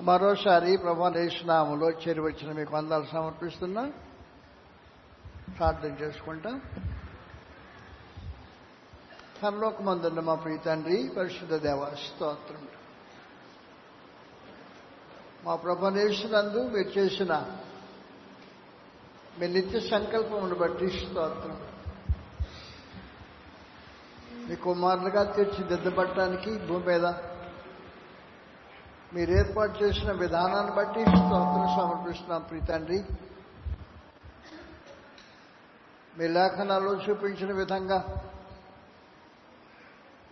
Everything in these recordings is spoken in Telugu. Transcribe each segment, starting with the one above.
మరోసారి ప్రభా నేషనాములో చేరి వచ్చిన మీకు అందాలు సమర్పిస్తున్నా. ప్రార్థన చేసుకుంటా. పరలోకమందున్న మా ప్రియ తండ్రి పరిశుద్ధ దేవ స్తోత్రం. మా ప్రభనేశ్వరందు మీరు చేసిన మీ నిత్య సంకల్పమును బట్టి స్తోత్రం. మీ కుమారులుగా తీర్చిదిద్దబట్టడానికి భూమి మీద మీరు ఏర్పాటు చేసిన విధానాన్ని బట్టి స్తోత్రం సమర్పిస్తున్నాం ప్రీతండ్రి మీ లేఖనాల్లో చూపించిన విధంగా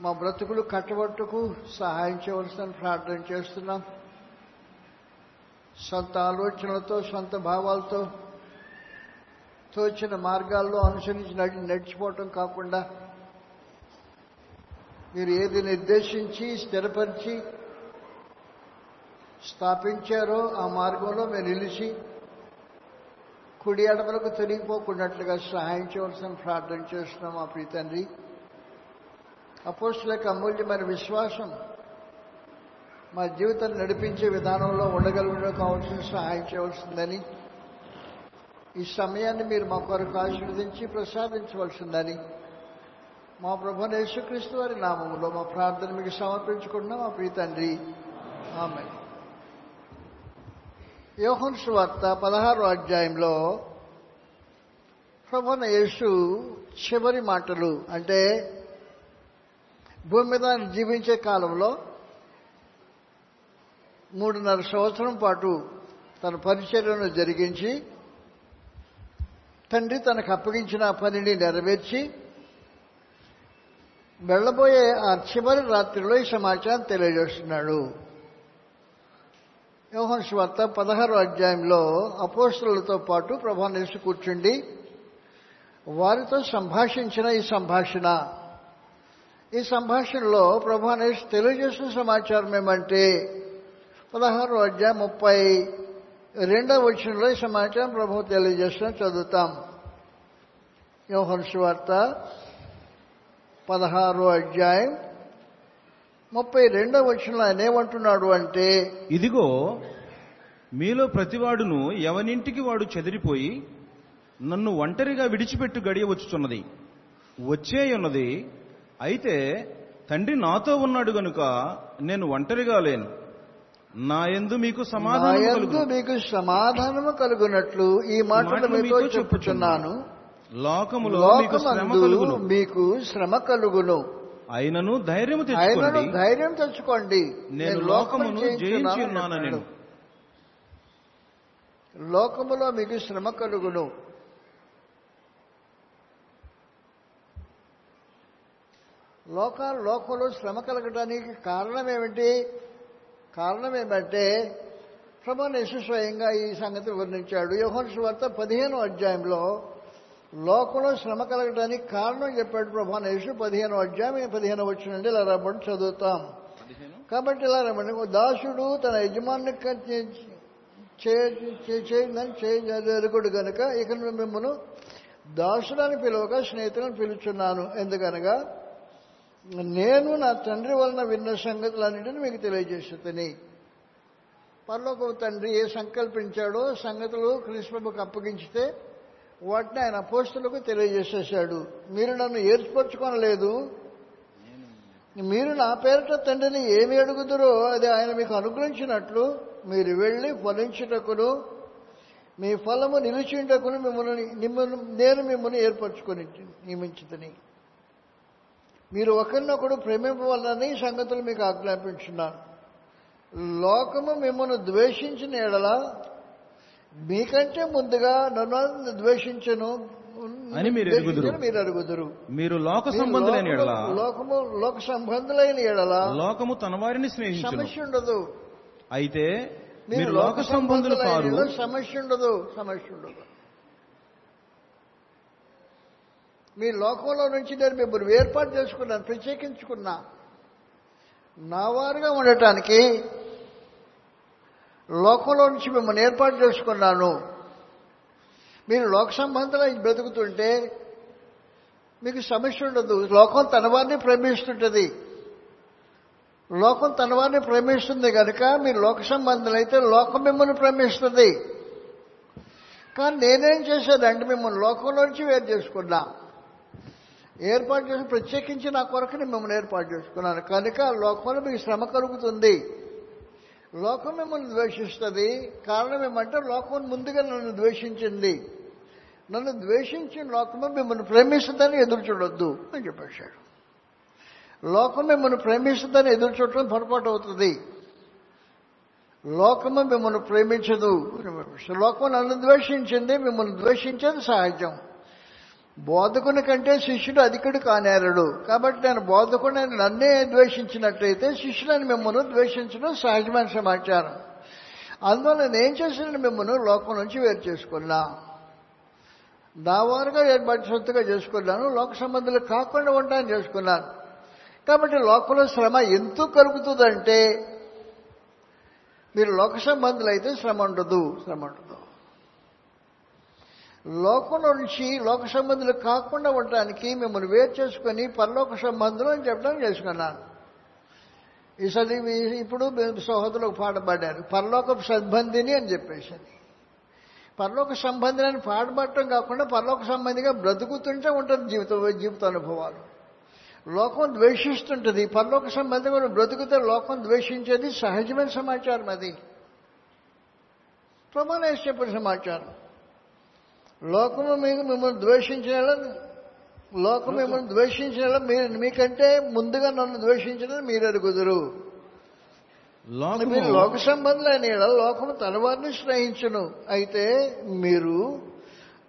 మా బ్రతుకులు కట్టబట్టుకు సహాయం చేయవలసిన ప్రార్థన చేస్తున్నాం. సొంత ఆలోచనలతో సొంత భావాలతో తోచిన మార్గాల్లో అనుసరించి నడి నడిచిపోవటం కాకుండా మీరు ఏది నిర్దేశించి స్థిరపరిచి స్థాపించారో ఆ మార్గంలో మేము నిలిచి కుడి అడవులకు తొలగిపోకున్నట్లుగా సహాయం చేయవలసిన ప్రార్థన చేస్తున్నాం మా ప్రీతండ్రి అపోస్టులకు అమూల్యమైన విశ్వాసం మా జీవితం నడిపించే విధానంలో ఉండగలగడం కావాల్సిన సహాయం చేయవలసిందని ఈ సమయాన్ని మీరు మా కొరకు ఆశీర్వదించి ప్రసాదించవలసిందని మా ప్రభు యేసుక్రీస్తు వారి నామంలో మా ప్రార్థన మీకు సమర్పించుకుంటున్నాం మా ప్రీతండ్రి ఆమె యోహన్ వార్త పదహారో అధ్యాయంలో ప్రభున యేసు చివరి మాటలు అంటే భూమి మీద జీవించే కాలంలో మూడున్నర సంవత్సరం పాటు తన పరిచర్యను జరిగించి తండ్రి తనకు అప్పగించిన పనిని నెరవేర్చి వెళ్ళబోయే ఆ చివరి రాత్రిలో ఈ సమాచారం తెలియజేస్తున్నాడు. యోహన్ పదహారో అధ్యాయంలో అపోస్తులతో పాటు ప్రభానేసి కూర్చుండి వారితో సంభాషించిన ఈ సంభాషణ. ఈ సంభాషణలో ప్రభానేష్ తెలియజేసిన సమాచారం ఏమంటే పదహారో అధ్యాయం ముప్పై రెండవ వచనంలో ఈ సమాచారం ప్రభు తెలియజేసిన చదువుతాం. యోహన్ వార్త పదహారో అధ్యాయం ముప్పై రెండవ వచనంలో ఆయన ఏమంటున్నాడు అంటే ఇదిగో మీలో ప్రతివాడును ఎవనింటికి వాడు చెదిరిపోయి నన్ను ఒంటరిగా విడిచిపెట్టు గడియ వచ్చుచున్నది వచ్చేయున్నది అయితే తండ్రి నాతో ఉన్నాడు గనుక నేను ఒంటరిగా లేను. నా యందు మీకు సమాధానం. మీకు సమాధానము కలుగునట్లు ఈ మాటలు మీతో చెప్పుచున్నాను. లోకములో మీకు శ్రమ కలుగును. అయినను ఆయనను తెచ్చుకోండి. ధైర్యం తెచ్చుకోండి. నేను లోకమును జయించి ఉన్నాను నేను లోకములో మీకు శ్రమ కలుగును. లోక లోకంలో శ్రమ కలగడానికి కారణం ఏమిటి? కారణం ఏమంటే ప్రభనేశ్వ స్వయంగా ఈ సంగతి వర్ణించాడు యోహన్ సువార్త పదిహేను అధ్యాయంలో లోకంలో శ్రమ కలగడానికి కారణం చెప్పాడు ప్రభానేశ్వ పదిహేను అధ్యాయం పదిహేను వచ్చినండి ఇలా రాబడి చదువుతాం. కాబట్టి ఇలా రమ్మని దాసుడు తన యజమాని చేయిందని చేయగలుగుడు గనుక ఇక మిమ్మల్ని దాసుడని పిలువక స్నేహితులను పిలుచున్నాను. ఎందుకనగా నేను నా తండ్రి వలన విన్న సంగతులన్నింటినీ మీకు తెలియజేస్తుంది పరలోక తండ్రి ఏ సంకల్పించాడో సంగతులు క్రీస్తుకు అప్పగించితే వాటిని ఆయన అపోస్తులకు తెలియజేసేశాడు. మీరు నన్ను ఏర్పరచుకొనలేదు. మీరు నా పేరిట తండ్రిని ఏమి అడుగుతురో అది ఆయన మీకు అనుగ్రహించినట్లు మీరు వెళ్ళి ఫలించుటకును మీ ఫలము నిలిచింటకును మిమ్మల్ని మిమ్మల్ని నేను మిమ్మల్ని ఏర్పరచుకొని నియమించుతని. మీరు ఒకరినొకడు ప్రేమింపవాలని సంగతులు మీకు ఆజ్ఞాపించున్నాను. లోకము మిమ్మల్ని ద్వేషించిన ఎడల మీకంటే ముందుగా నన్ను ద్వేషించను. అని మీరు ఎరుగుదురు. మీరు అడుగుదురు మీరు లోక సంబంధులైన ఎడల. లోకము- లోక సంబంధులైన ఎడల. లోకము తన వారిని స్నేహించును. సమస్య ఉండదు. అయితే మీరు లోక సంబంధులు కారు. ఎడల సమస్య ఉండదు. సమస్య ఉండదు. మీ లోకంలో నుంచి నేను మిమ్మల్ని ఏర్పాటు చేసుకున్నాను ప్రత్యేకించుకున్నా. నా వారుగా ఉండటానికి లోకంలో నుంచి మిమ్మల్ని ఏర్పాటు చేసుకున్నాను. మీరు లోక సంబంధంలో బ్రతుకుతుంటే మీకు సమస్య ఉండదు. లోకం తన వారిని ప్రేమిస్తుంటుంది. లోకం తన వారిని ప్రేమిస్తుంది కనుక మీరు లోక సంబంధులైతే లోకం మిమ్మల్ని ప్రేమిస్తుంది. కానీ నేనేం చేశానంటే మిమ్మల్ని లోకంలోంచి వేరు చేసుకున్నా. ఏర్పాటు చేసి ప్రత్యేకించి నా కొరకు నేను మిమ్మల్ని ఏర్పాటు చేసుకున్నాను. కనుక లోకంలో మీకు శ్రమ కలుగుతుంది. లోకం మిమ్మల్ని ద్వేషిస్తుంది. కారణం ఏమంటే లోకం ముందుగా నన్ను ద్వేషించింది. నన్ను ద్వేషించిన లోకమే మిమ్మల్ని ప్రేమిస్తుందని ఎదురు చూడొద్దు అని చెప్పేశాడు. లోకం మిమ్మల్ని ప్రేమిస్తుందని ఎదురు చూడటం పొరపాటు అవుతుంది. లోకము మిమ్మల్ని ప్రేమించదు లోకం నన్ను ద్వేషించింది మిమ్మల్ని ద్వేషించేది సహజం. బోధకుని కంటే శిష్యుడు అధికుడు కానేరడు. కాబట్టి నేను బోధకుని నన్నే ద్వేషించినట్లయితే శిష్యులను మిమ్మల్ని ద్వేషించడం సహజమైన సమాచారం అందువల్ల నేను చేసిన మిమ్మల్ని లోకం నుంచి వేరు చేసుకున్నా. నా వారుగా ఏర్పాటు సొత్తుగా చేసుకున్నాను. లోక సంబంధాలు కాకుండా ఉంటాను చేసుకున్నాను. కాబట్టి లోకంలో శ్రమ ఎందుకు కలుగుతుందంటే మీరు లోక సంబంధులు అయితే శ్రమ ఉండదు. శ్రమ ఉండదు. లోకం నుంచి లోక సంబంధులు కాకుండా ఉండటానికి మిమ్మల్ని వేరు చేసుకొని పరలోక సంబంధులు అని చెప్పడం చేసుకున్నాను. ఈసారి ఇప్పుడు సహోదరులు పాట పాడారు పరలోక సంబంధిని అని చెప్పేసి పరలోక సంబంధిని పాడబడటం కాకుండా పరలోక సంబంధిగా బ్రతుకుతుంటే ఉంటుంది జీవిత జీవిత అనుభవాలు. లోకం ద్వేషిస్తుంటుంది పరలోక సంబంధిగా బ్రతుకుతే లోకం ద్వేషించేది సహజమైన సమాచారం అది. ప్రమాణేష్ చెప్పిన సమాచారం. లోకము మీకు మిమ్మల్ని ద్వేషించిన లోకం మిమ్మల్ని ద్వేషించిన మీరు మీకంటే ముందుగా నన్ను ద్వేషించడం మీరు ఎరుగుదురు మీరు లోక సంబంధులైన లోకము తన వారిని స్నేహించును. అయితే మీరు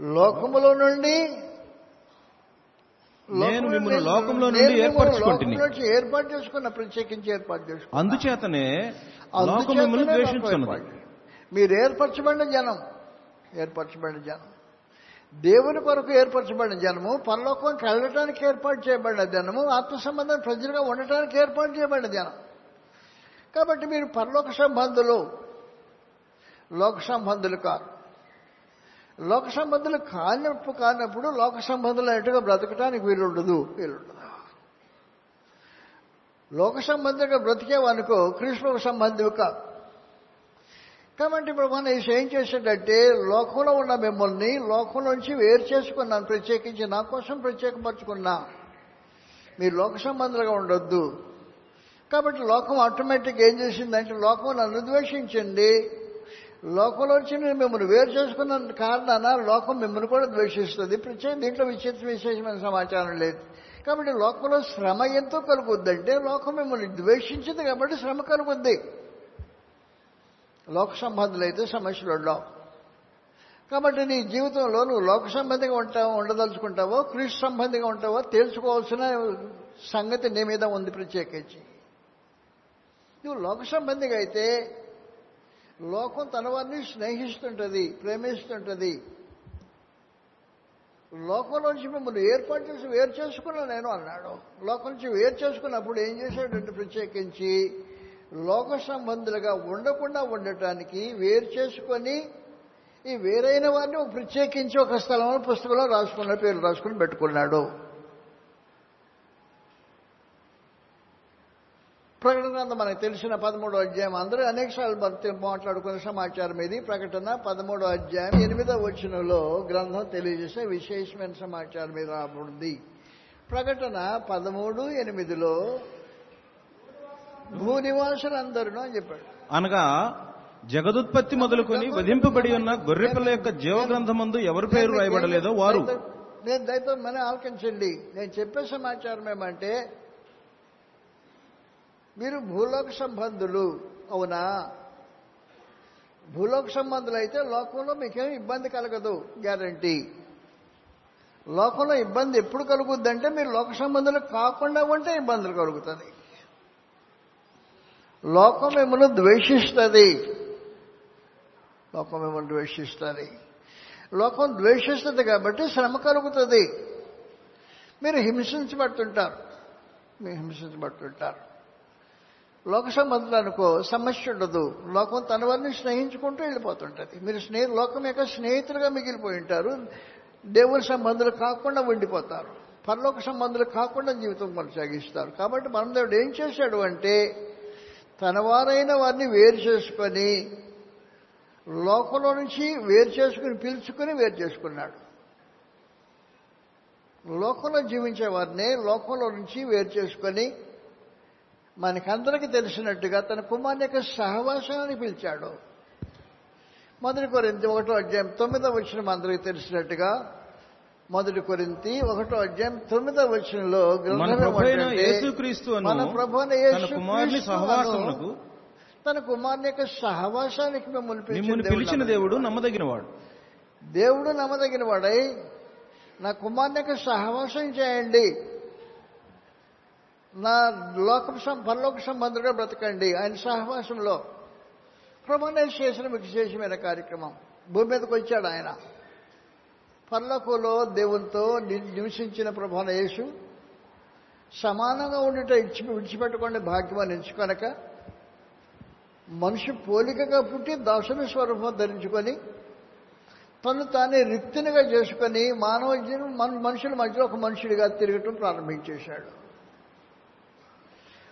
లోకములో నుండి నేను మిమ్మల్ని లోకంలో నుండి ఏర్పరచుకొంటిని. ఏర్పాటు చేసుకున్న ప్రత్యేకించి ఏర్పాటు చేసుకున్నా అందుచేతనే లోకం మిమ్మల్ని ద్వేషించున్నది. మీరు ఏర్పరచబడిన జనం. ఏర్పరచబడిన జనం. దేవుని కొరకు ఏర్పరచబడిన జనము పరలోకంకి వెళ్ళటానికి ఏర్పాటు చేయబడిన జనము ఆత్మ సంబంధం ప్రజలుగా ఉండటానికి ఏర్పాటు చేయబడిన జనం. కాబట్టి మీరు పరలోక సంబంధులు. లోక సంబంధులు కాదు. లోక సంబంధులు కానప్పుడు కానప్పుడు లోక సంబంధులు అన్నట్టుగా బ్రతకటానికి వీలుండదు. వీలుండదు. లోక సంబంధంగా బ్రతికేవనుకో కృష్ణకు సంబంధివి కాదు. కాబట్టి ఇప్పుడు మనం ఏం చేసేటంటే లోకంలో ఉన్న మిమ్మల్ని లోకంలోంచి వేరు చేసుకున్నాను. ప్రత్యేకించి నా కోసం ప్రత్యేకపరచుకున్నా. మీరు లోక సంబంధాలుగా ఉండొద్దు. కాబట్టి లోకం ఆటోమేటిక్ ఏం చేసిందంటే లోకం నన్ను ద్వేషించండి. లోకంలోంచి నేను మిమ్మల్ని వేరు చేసుకున్న కారణాన లోకం మిమ్మల్ని కూడా ద్వేషిస్తుంది. ప్రత్యేక దీంట్లో విచిత్ర విశేషమైన సమాచారం లేదు. కాబట్టి లోకంలో శ్రమ ఎంతో కలుగుద్దంటే లోకం మిమ్మల్ని ద్వేషించింది కాబట్టి శ్రమ కలుగుద్ది. లోక సంబంధులైతే సమస్యలు ఉండవు కాబట్టి నీ జీవితంలో నువ్వు లోక సంబంధిగా ఉంటావో ఉండదలుచుకుంటావో క్రీస్తు సంబంధిగా ఉంటావో తేల్చుకోవాల్సిన సంగతి నీ మీద ఉంది ప్రత్యేకించి. నువ్వు లోక సంబంధిగా అయితే లోకం తన వారిని స్నేహిస్తుంటుంది ప్రేమిస్తుంటుంది. లోకంలోంచి మిమ్మల్ని ఏర్పాటు చేసి వేరు చేసుకున్నా నేను అన్నాడు. లోకం నుంచి వేరు చేసుకున్నప్పుడు ఏం చేశాడంటే ప్రత్యేకించి లోక సంబంధులుగా ఉండకుండా ఉండటానికి వేరు చేసుకొని ఈ వేరైన వారిని ప్రత్యేకించి ఒక స్థలంలో పుస్తకంలో రాసుకున్న పేరు రాసుకుని పెట్టుకున్నాడు. ప్రకటన మనకు తెలిసిన పదమూడో అధ్యాయం. అందరూ అనేక సార్లు మాట్లాడుకున్న సమాచారం ఇది. ప్రకటన పదమూడో అధ్యాయం ఎనిమిదో వచనంలో గ్రంథం తెలియజేసే విశేషమైన సమాచారం ఇది రాబడింది. ప్రకటన పదమూడు ఎనిమిదిలో భూనివాసులందరూ అని చెప్పాడు. అనగా జగదుత్పత్తి మొదలుకొని వధింపబడి ఉన్న గొర్రెపిల్ల యొక్క జీవ గ్రంథమందు ఎవరి పేరు రాయబడలేదో వారు. నేను దయతో మన ఆలకించండి. నేను చెప్పే సమాచారం ఏమంటే మీరు భూలోక సంబంధులు అవునా? భూలోక సంబంధులు అయితే లోకంలో మీకేం ఇబ్బంది కలగదు గ్యారంటీ. లోకంలో ఇబ్బంది ఎప్పుడు కలుగుద్దంటే మీరు లోక సంబంధులు కాకుండా ఉంటే ఇబ్బందులు కలుగుతుంది లోకం మిమ్మల్ని ద్వేషిస్తుంది. లోకం మిమ్మల్ని ద్వేషిస్తుంది. లోకం ద్వేషిస్తుంది కాబట్టి శ్రమ కలుగుతుంది. మీరు హింసించబడుతుంటారు. మీరు హింసించబడుతుంటారు. లోక సంబంధులు అనుకో సమస్య ఉండదు. లోకం తన వారిని స్నేహించుకుంటూ వెళ్ళిపోతుంటుంది. మీరు స్నేహి లోకం యొక్క స్నేహితులుగా మిగిలిపోయి ఉంటారు. దేవుని సంబంధులు కాకుండా ఉండిపోతారు. పరలోక సంబంధులు కాకుండా జీవితం కొనసాగిస్తారు. కాబట్టి మనం దేవుడు ఏం చేశాడు అంటే తనవారైన వారిని వేరు చేసుకొని లోకంలో నుంచి వేరు చేసుకుని పిలుచుకుని వేరు చేసుకున్నాడు. లోకంలో జీవించే వారిని లోకంలో నుంచి వేరు చేసుకొని మనకందరికీ తెలిసినట్టుగా తన కుమారుని యొక్క సహవాసాన్ని పిలిచాడు. మొదటి కొరింత ఒకటో అధ్యాయం తొమ్మిదో వచ్చిన అందరికీ తెలిసినట్టుగా మొదటి కొరింతి ఒకటో అధ్యాయం తొమ్మిదో వచనంలో మన గ్రంథం ప్రభు అయిన ఏమంటంటే, యేసుక్రీస్తు అను మన ప్రభు అయిన తన కుమారుని యొక్క సహవాసానికి మిమ్మల్ని పిలిచిన దేవుడు నమ్మదగినవాడు. దేవుడు నమ్మదగిన వాడై నా కుమారుని యొక్క సహవాసం చేయండి. నా లోక పరలోక సంబంధుగా బ్రతకండి ఆయన సహవాసంలో. ప్రభునే చేసిన మీకు విశేషమైన కార్యక్రమం. భూమి మీదకి వచ్చాడు ఆయన. పర్లకులో దేవునితో ని- నివసించిన ప్రభాన యేసు సమానంగా ఉండుట ఇచ్చి విడిచిపెట్టుకోండి భాగ్యమని ఎంచుకొనక మనిషి పోలికగా పుట్టి దర్శన స్వరూపం ధరించుకొని తను తానే రిక్తినిగా చేసుకొని మానవ జీవనం మన మనుషుల మధ్యలో ఒక మనుషుడిగా తిరగటం ప్రారంభించేశాడు.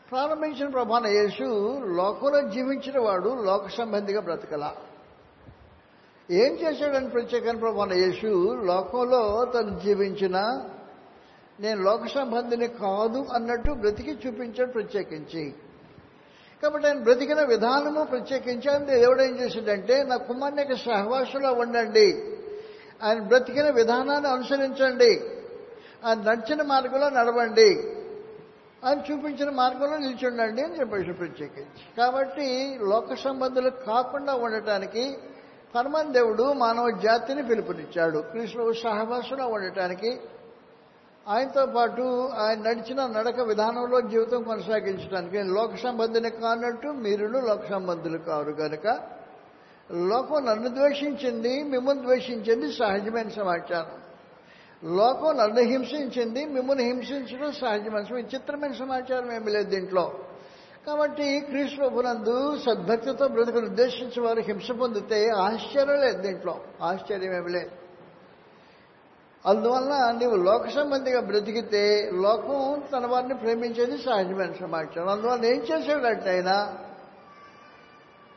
ప్రారంభించిన ప్రభాన యేసు లోకంలో జీవించిన వాడు లోక సంబంధిగా బ్రతకలా. ఏం చేశాడని ప్రత్యేకమైన మన యేసు లోకంలో తను జీవించిన నేను లోక సంబంధిని కాదు అన్నట్టు బ్రతికి చూపించాడు ప్రత్యేకించి. కాబట్టి ఆయన బ్రతికిన విధానము ప్రత్యేకించి ఆయన దేవుడు ఏం చేశాడంటే నా కుమారుని యొక్క సహవాసంలో ఉండండి. ఆయన బ్రతికిన విధానాన్ని అనుసరించండి. ఆయన నడిచిన మార్గంలో నడవండి. ఆయన చూపించిన మార్గంలో నిల్చుండండి అని చెప్పేసి ప్రత్యేకించి. కాబట్టి లోక సంబంధులు కాకుండా ఉండటానికి హనుమాన్ దేవుడు మానవ జాతిని పిలుపునిచ్చాడు. కృష్ణుడు సహవాసంలో ఉండటానికి ఆయనతో పాటు ఆయన నడిచిన నడక విధానంలో జీవితం కొనసాగించడానికి లోక సంబంధిని కానట్టు మీరును లోక సంబంధులు కారు కనుక లోకం నన్ను ద్వేషించింది మిమ్మల్ని ద్వేషించింది సహజమైన సమాచారం. లోకం నన్ను హింసించింది మిమ్మల్ని హింసించడం సహజమైన విచిత్రమైన సమాచారం ఏమి లేదు దీంట్లో. కాబట్టి కృష్ణభునందు ప్రభునందు సద్భక్తితో బ్రతుకులు ఉద్దేశించి వారు హింస పొందితే ఆశ్చర్యం లేదు దీంట్లో. ఆశ్చర్యమేమి లేదు. అందువల్ల నీవు లోక సంబంధిగా బ్రతికితే లోకం తన వారిని ప్రేమించేది సహజమైన సమాచారం అందువల్ల ఏం చేసేటట్టు అయినా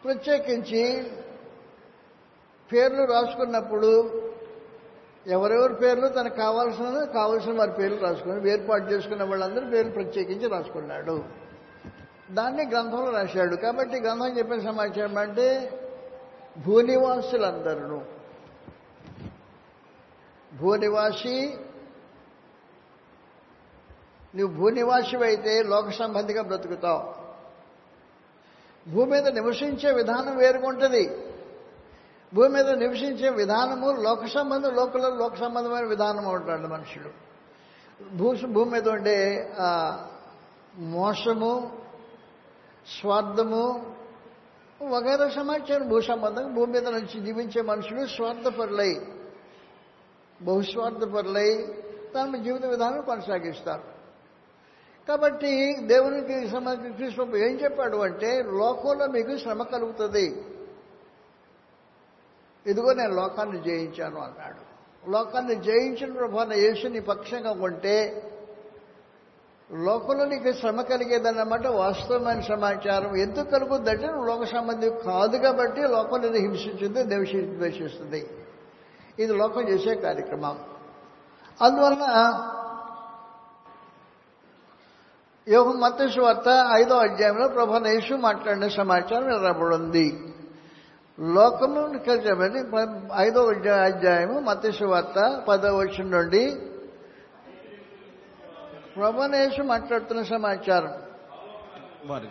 ప్రత్యేకించి పేర్లు రాసుకున్నప్పుడు ఎవరెవరి పేర్లు తనకు కావాల్సిన కావాల్సిన వారి పేర్లు రాసుకుని ఏర్పాటు చేసుకున్న వాళ్ళందరూ పేర్లు ప్రత్యేకించి రాసుకున్నాడు. దాన్ని గ్రంథంలో రాశాడు. కాబట్టి గ్రంథం చెప్పిన సమాచారం అంటే భూనివాసులందరూ. భూనివాసి నువ్వు భూనివాసి అయితే లోక సంబంధిగా బ్రతుకుతావు. భూమి మీద నివసించే విధానం వేరుగుంటుంది భూమి మీద నివసించే విధానము లోక సంబంధం లోకల లోక సంబంధమైన విధానం ఉంటాడు మనుషులు. భూ భూమి మీద ఉండే ఆ, మోసము స్వార్థము వగైరా సమాచారం. భూసంబంధం భూమి మీద నుంచి జీవించే మనుషులు స్వార్థపరులై. బహుస్వార్థపరులై తమ జీవిత విధానం కొనసాగిస్తారు. కాబట్టి దేవునికి సంబంధించి కృష్ణ ఏం చెప్పాడు అంటే లోకంలో మీకు శ్రమ కలుగుతుంది. ఇదిగో నేను లోకాన్ని జయించాను అన్నాడు. లోకాన్ని జయించిన ప్రభాన యేసుని పక్షంగా ఉంటే లోకంలో నీకు శ్రమ కలిగేదన్నమాట వాస్తవమైన సమాచారం. ఎందుకు కలుగుద్దంటే నువ్వు లోక సంబంధి కాదు కాబట్టి లోపల నేను హింసించింది దేవశి ద్వేషిస్తుంది ఇది లోకం చేసే కార్యక్రమం. అందువలన యోగ మత్స్సు వార్త ఐదో అధ్యాయంలో ప్రభా మాట్లాడిన సమాచారం నిలబడింది లోకము కలిసి ఐదో అధ్యాయము మత్స్సు వార్త పదో వచ్చిన నుండి ప్రభనేసు మాట్లాడుతున్న సమాచారం. వారి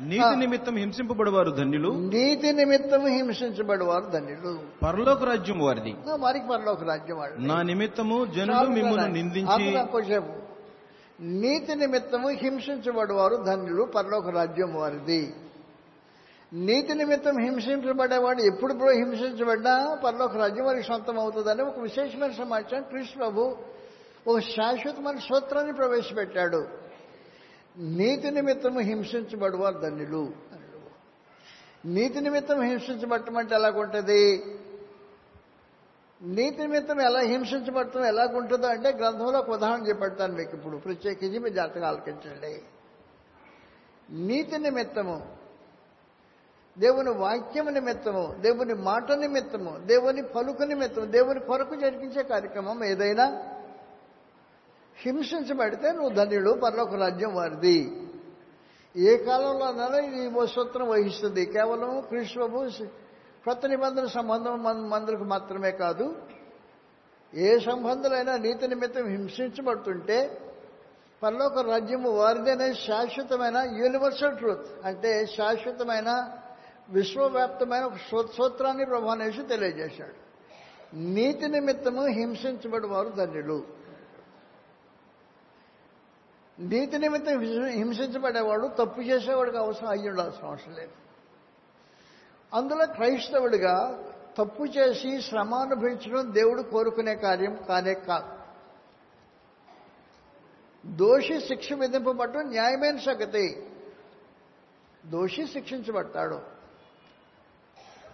నీతి నిమిత్తం హింసింపబడవారు ధన్యులు? నీతి నిమిత్తం హింసించబడేవారు ధన్యులు. పరలోక రాజ్యం వారిది. వారికి పరలోక రాజ్యం వాడు నా నిమిత్తము జనులు మిమ్మల్ని నిందించి కొంచెం నీతి నిమిత్తము హింసించబడేవారు ధన్యులు పరలోక రాజ్యం వారిది. నీతి నిమిత్తం హింసించబడేవాడు ఎప్పుడు హింసించబడ్డా పరలోక రాజ్యం వారికి సొంతం అవుతుందని ఒక విశేషమైన సమాచారం. కృష్ణ ప్రభు ఓ శాశ్వతమైన సూత్రాన్ని ప్రవేశపెట్టాడు. నీతి నిమిత్తము హింసించబడువారు ధన్యులు నీతి నిమిత్తం హింసించబడటం అంటే ఎలాగుంటుంది? నీతి నిమిత్తం ఎలా హింసించబడటం ఎలాగుంటుందో అంటే గ్రంథంలో ఒక ఉదాహరణ చెప్పడతాను మీకు ఇప్పుడు. ప్రత్యేకించి మీ జాతకం ఆలకించండి నీతి నిమిత్తము దేవుని వాక్యం నిమిత్తము దేవుని మాట నిమిత్తము దేవుని పలుకు నిమిత్తము దేవుని కొరకు జరిగించే కార్యక్రమం ఏదైనా హింసించబడితే నువ్వు ధన్యుడు పర్లోక రాజ్యం వారిది. ఏ కాలంలోనైనా ఇది ఓ సూత్రం వహిస్తుంది. కేవలం క్రీస్తువు కొత్త నిబంధన సంబంధం మందులకు మాత్రమే కాదు. ఏ సంబంధులైనా నీతి నిమిత్తం హింసించబడుతుంటే పర్లోక రాజ్యము వారిదనే శాశ్వతమైన యూనివర్సల్ ట్రూత్ అంటే శాశ్వతమైన విశ్వవ్యాప్తమైన సూత్రాన్ని ప్రభానేసి తెలియజేశాడు. నీతి నిమిత్తము హింసించబడి వారు ధన్యులు. నీతి నిమిత్తం హింసించబడేవాడు తప్పు చేసేవాడికి అవసరం అయ్యి ఉండాల్సిన అవసరం లేదు. అందులో క్రైస్తవుడిగా తప్పు చేసి శ్రమానుభవించడం దేవుడు కోరుకునే కార్యం కానే కాదు. దోషి శిక్ష విధింపబడటం న్యాయమైన సంగతి. దోషి శిక్షించబడతాడు.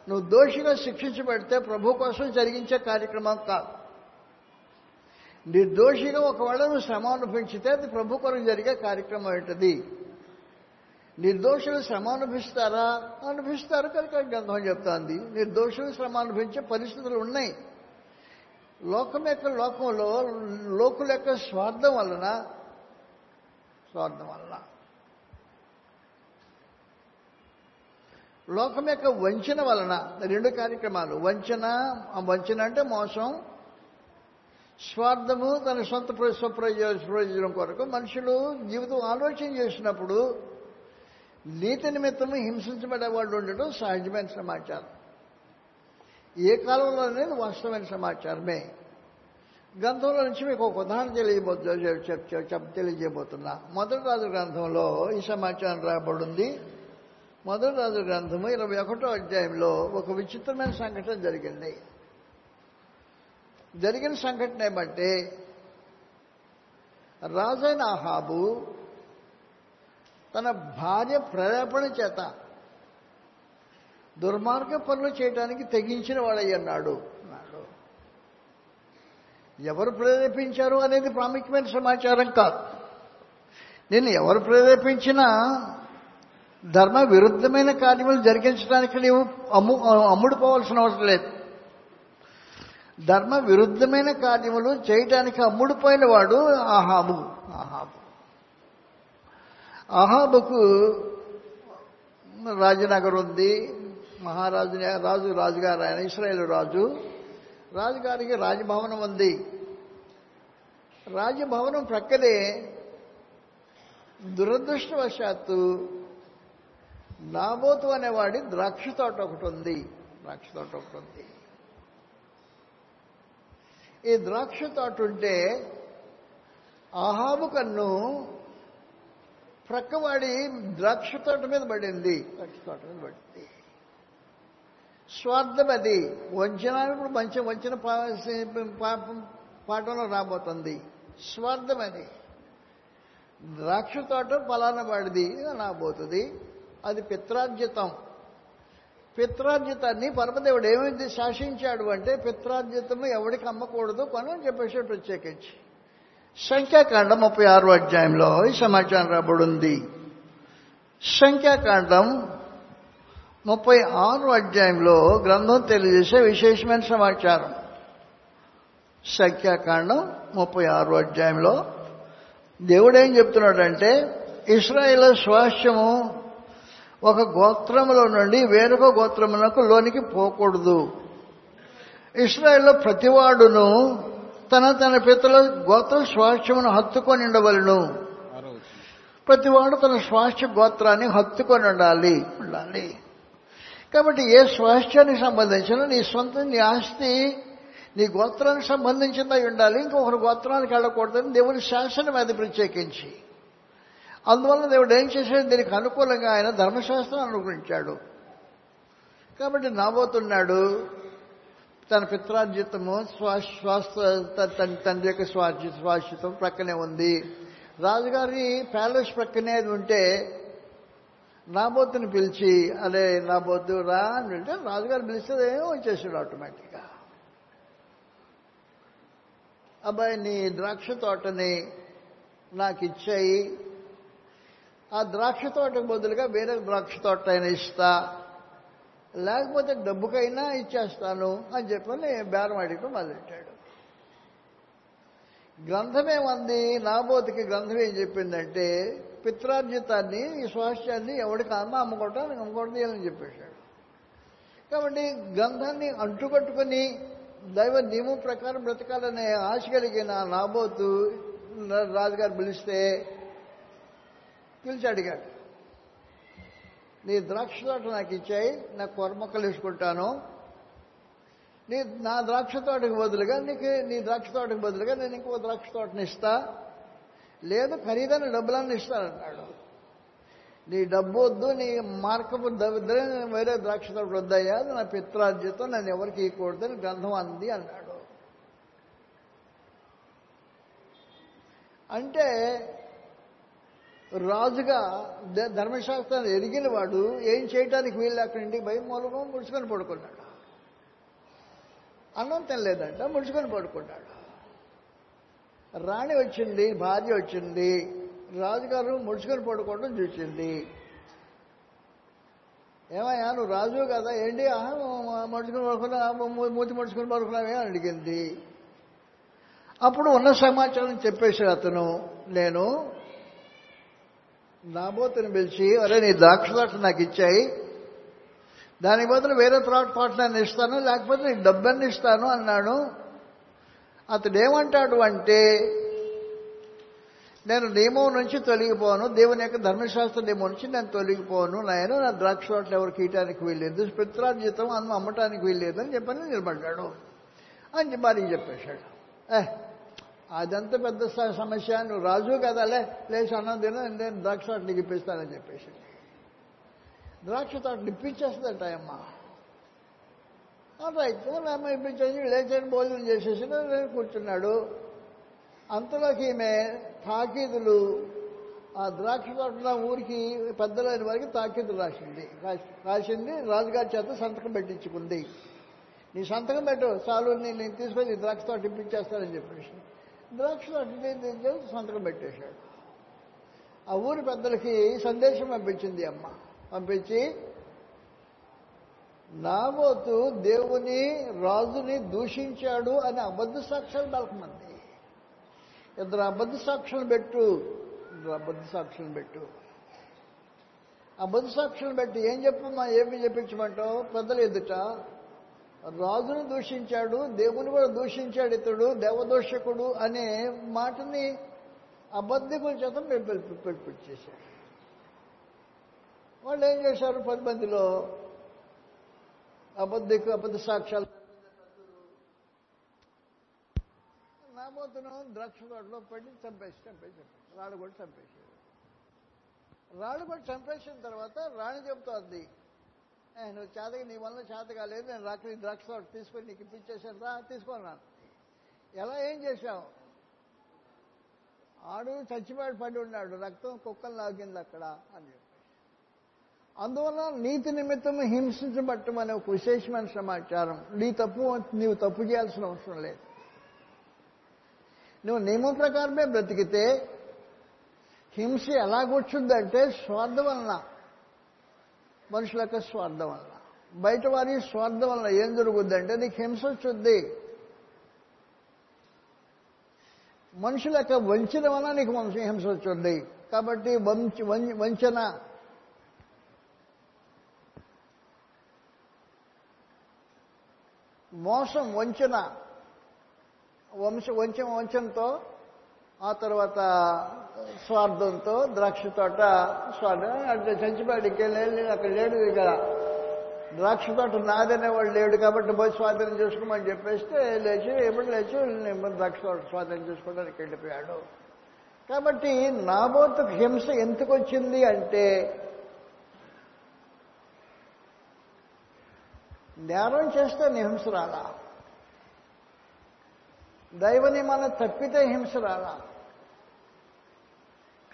నువ్వు దోషిగా శిక్షించబడితే ప్రభు కోసం జరిగించే కార్యక్రమం కాదు. నిర్దోషిగా ఒకవేళ నువ్వు శ్రమ అనుభవించితే అది ప్రభు కొరకు జరిగే కార్యక్రమం ఏంటది? నిర్దోషులు శ్రమ అనుభవిస్తారా? అనుభవిస్తారు కనుక గ్రంథం చెప్తాంది. నిర్దోషులు శ్రమ అనుభవించే పరిస్థితులు ఉన్నాయి. లోకం యొక్క లోకంలో లోకుల యొక్క స్వార్థం వలన స్వార్థం వలన. లోకం యొక్క వంచన వలన రెండు కార్యక్రమాలు. వంచన ఆ వంచన అంటే మోసం స్వార్థము తన సొంత ప్ర- ప్రయోజనం కొరకు మనుషులు జీవితం ఆలోచన చేసినప్పుడు నీతి నిమిత్తము హింసించబడే వాళ్ళు ఉండటం సహజమైన సమాచారం. ఏ కాలంలోనే వాస్తవమైన సమాచారమే. గ్రంథంలో నుంచి మీకు ఒక ఉదాహరణ తెలియబోతు చెప్- చెప్- చెప్- తెలియజేయబోతున్నా. మొదటి రాజు గ్రంథంలో ఈ సమాచారం రాబడింది మొదటి రాజు గ్రంథము ఇరవై ఒకటో అధ్యాయంలో ఒక విచిత్రమైన సంఘటన జరిగింది. జరిగిన సంఘటన ఏమంటే రాజైన ఆహాబు తన భార్య ప్రేరేపణ చేత దుర్మార్గ పనులు చేయడానికి తెగించిన వాడయ్యన్నాడు అన్నాడు. ఎవరు ప్రేరేపించారు అనేది ప్రాముఖ్యమైన సమాచారం కాదు. నేను ఎవరు ప్రేరేపించినా ధర్మ విరుద్ధమైన కార్యములు జరిగించడానికి నీవు అమ్ము అమ్ముడుపోవాల్సిన అవసరం లేదు. ధర్మ విరుద్ధమైన కార్యములు చేయటానికి అమ్ముడుపోయిన వాడు ఆహాబు. ఆహాబు. ఆహాబుకు రాజనగర్ ఉంది. మహారాజు రాజు రాజుగారు ఆయన ఇస్రాయేల్ రాజు. రాజుగారికి రాజభవనం ఉంది. రాజభవనం ప్రక్కనే దురదృష్టవశాత్తు నాబోతు అనేవాడి ద్రాక్ష తోట ఒకటి ఉంది. ద్రాక్ష తోట ఒకటి ఉంది. ఈ ద్రాక్ష తోట ఉంటే ఆహాబు కన్ను ప్రక్కవాడి ద్రాక్ష తోట మీద పడింది. ద్రాక్ష తోట మీద పడింది. స్వార్థం అది. వంచన ఇప్పుడు మంచి వంచన పా- పా- పాఠంలో రాబోతుంది. స్వార్థం అది. ద్రాక్ష తోట పలానా వాడిది రాబోతుంది. అది పిత్రార్జితం. పిత్రార్జితాన్ని పరమదేవుడు ఏమైంది శాసించాడు అంటే పిత్రార్జితము ఎవడికి అమ్మకూడదు కొను అని చెప్పేసి ప్రత్యేకించి. సంఖ్యాకాండం ముప్పై ఆరు అధ్యాయంలో ఈ సమాచారం రాబడింది. సంఖ్యాకాండం ముప్పై ఆరు అధ్యాయంలో గ్రంథం తెలియజేసే విశేషమైన సమాచారం. సంఖ్యాకాండం ముప్పై ఆరు అధ్యాయంలో దేవుడు ఏం చెప్తున్నాడంటే ఇస్రాయేల్ స్వాస్థ్యము ఒక గోత్రములో నుండి వేరొక గోత్రమునకు లోనికి పోకూడదు. ఇస్రాయేల్లో ప్రతివాడును తన తన పితల గోత్ర స్వాస్థ్యమును హత్తుకొని ఉండవలను. ప్రతివాడు తన స్వాస్థ్య గోత్రాన్ని హత్తుకొని ఉండాలి. ఉండాలి. కాబట్టి ఏ స్వాస్థ్యానికి సంబంధించిన నీ సొంత నీ ఆస్తి నీ గోత్రానికి సంబంధించిందై ఉండాలి. ఇంకొకరి గోత్రానికి వెళ్ళకూడదని దేవుని శాసనం అది ప్రత్యేకించి. అందువల్ల దేవుడు ఏం చేశాడు? దీనికి అనుకూలంగా ఆయన ధర్మశాస్త్రం అనుగ్రహించాడు. కాబట్టి నాబోతున్నాడు తన పిత్రార్జితము శ్వాస శ్వాస తన- తండ్రి యొక్క స్వార్జి స్వాస్థితం ప్రక్కనే ఉంది. రాజుగారి ప్యాలెస్ ప్రక్కనే ఉంటే నాబోతుని పిలిచి అదే నాబోతు రా అని అంటే రాజుగారు పిలిస్తే ఏమో వచ్చేసాడు ఆటోమేటిక్గా. అబ్బాయి నీ ద్రాక్ష తోటని నాకు ఇచ్చాయి ఆ ద్రాక్ష తోటకు బదులుగా వేరే ద్రాక్ష తోట అయినా ఇస్తా. లేకపోతే డబ్బుకైనా ఇచ్చేస్తాను అని చెప్పని బేరం అడిగడం మొదలెట్టాడు. గ్రంథమేమంది? నాబోతికి గ్రంథం ఏం చెప్పిందంటే పిత్రార్జితాన్ని ఈ స్వాస్థ్యాన్ని ఎవడికి అమ్మ అమ్ముకోవటానికి అమ్ముకోవడం అని చెప్పేశాడు. కాబట్టి గ్రంథాన్ని అంటుకట్టుకుని దైవ నియమం ప్రకారం బ్రతకాలనే ఆశ కలిగిన నాబోతు రాజుగారు పిలిస్తే పిలిచి అడిగాడు. నీ ద్రాక్ష తోట నాకు ఇచ్చాయి నా కొరమొక్కలు వేసుకుంటాను నీ నా ద్రాక్ష తోటకు బదులుగా నీకు నీ ద్రాక్ష తోటకు బదులుగా నేను ఇంకో ద్రాక్ష తోటని ఇస్తా. లేదు ఖరీదైన డబ్బులన్నీ ఇస్తానన్నాడు. నీ డబ్బు వద్దు నీ మార్కపు దరిద్రం వేరే ద్రాక్ష తోట వద్దయ్యా అది నా పిత్రార్జితం నన్ను ఎవరికి ఇవ్వకూడదని గ్రంథం అంది అన్నాడు. అంటే రాజుగా ధర్మశాస్త్రాన్ని ఎరిగిన వాడు ఏం చేయటానికి వీలు లేకుండా నుండి భయం మూలకం ముడుచుకొని పడుకున్నాడు. అన్నం తినలేదంట ముడుచుకొని పడుకున్నాడు. రాణి వచ్చింది భార్య వచ్చింది. రాజుగారు ముడుచుకొని పడుకోవడం చూసింది. ఏమయ్యా నువ్వు రాజు కదా ఏంటి? ఆహా, ముడుచుకొని పడుకున్నా మూ- మూతి ముడుచుకొని పడుకున్నావే అని అడిగింది. అప్పుడు ఉన్న సమాచారం చెప్పేశాడు అతను నేను నాబోతుని పిలిచి అరే నీ ద్రాక్ష తోట నాకు ఇచ్చాయి. దానికి బదులు వేరే త్రాట్ తోట నేను ఇస్తాను లేకపోతే నీకు డబ్బన్ని ఇస్తాను అన్నాడు. అతడు ఏమంటాడు అంటే నేను నియమం నుంచి తొలగిపోను దేవుని యొక్క ధర్మశాస్త్ర నియమం నుంచి నేను తొలగిపోను నేను నా ద్రాక్ష తోటలు ఎవరికి ఇయటానికి వీల్లేదు పిత్రార్జితం అన్నం అమ్మటానికి వీల్లేదు అని చెప్పని నిలబడ్డాడు. అని మరి చెప్పేశాడు? ఏ అదంతా పెద్ద స- సమస్య నువ్వు రాజు కదలే లేచి అన్నం తిన నేను ద్రాక్ష తోటని ఇప్పిస్తానని చెప్పేసి. ద్రాక్ష తోట ఇప్పించేస్తుందట అమ్మ రైట్ అమ్మ ఇప్పించేసి లేచని భోజనం చేసేసి కూర్చున్నాడు. అంతలోకి ఈమె తాకీదులు ఆ ద్రాక్ష తోటల ఊరికి పెద్దలైన వారికి తాకీదులు రాసింది. రాసింది రాజుగారి చేత సంతకం పెట్టించుకుంది. నీ సంతకం పెట్టు చాలు నేను తీసుకొని ద్రాక్ష తోట ఇప్పించేస్తానని చెప్పేసి. ద్రాక్షలు అటు సంతకం పెట్టేశాడు. ఆ ఊరి పెద్దలకి సందేశం పంపించింది అమ్మ. పంపించి నాబోతు దేవుని రాజుని దూషించాడు అని అబద్ధ సాక్ష్యాలు పలకమంది. ఇద్దరు అబద్ధ సాక్షులు పెట్టు. ఇద్దరు అబద్ధ సాక్షులు పెట్టు. అబద్ధ సాక్షులు పెట్టి ఏం చెప్పమ్మా? ఏమి చెప్పించమంటావు? పెద్దలు ఎదుట రాజును దూషించాడు దేవుని కూడా దూషించాడు ఇతడు దేవదోషకుడు అనే మాటని అబద్ధికుల చేత పెట్టించేశాడు వాళ్ళు ఏం చేశారు? పది మందిలో అబద్ధికు అబద్ధ సాక్ష్యాలు నాబోతును ద్రాక్ష తోటలో పడి చంపేసి చంపేసి చంపేసి రాళ్ళు కూడా చంపేశాడు రాళ్ళు కూడా చంపేసిన తర్వాత రాణి చెబుతోంది నువ్వు చేతకి నీ వల్ల చేత కాలేదు నేను రాత్రి డ్రగ్స్ ఒకటి తీసుకొని నీకు ఇప్పించేసాను రా తీసుకున్నాను ఎలా ఏం చేశావు? ఆడు చచ్చిపోయాడు పడి ఉన్నాడు రక్తం కుక్కలు లాగింది అక్కడ అని చెప్పి. అందువల్ల నీతి నిమిత్తం హింసించబట్టం అనే ఒక విశేషమైన సమాచారం నీ తప్పు నీవు తప్పు చేయాల్సిన అవసరం లేదు. నువ్వు నియమం ప్రకారమే బ్రతికితే హింస ఎలాగొచ్చుద్దంటే స్వార్థ వలన. మనుషుల యొక్క స్వార్థం వలన బయట వారి స్వార్థం వలన ఏం జరుగుద్దంటే నీకు హింస వచ్చుద్ది మనుషుల యొక్క వంచన వలన నీకు వంశ హింస వచ్చుద్ది కాబట్టి వంచ వం- వంచన. మోసం వంచన. వంశ వంచ వంచనతో ఆ తర్వాత స్వార్థంతో ద్రాక్ష తోట స్వార్థం. అంటే చచ్చిపోయాడు వెళ్ళి అక్కడ లేడు ఇక్కడ ద్రాక్ష తోట నాదనేవాడు లేడు కాబట్టి పోయి స్వాధీనం చేసుకోమని చెప్పేస్తే లేచి ఎప్పుడు లేచి ద్రాక్ష తోట స్వాధీనం చేసుకోవడానికి వెళ్ళిపోయాడు. కాబట్టి నాబోతుకు హింస ఎందుకు వచ్చింది అంటే నేరం చేస్తే నీ హింస రాలా దైవని మన తప్పితే హింస రాలా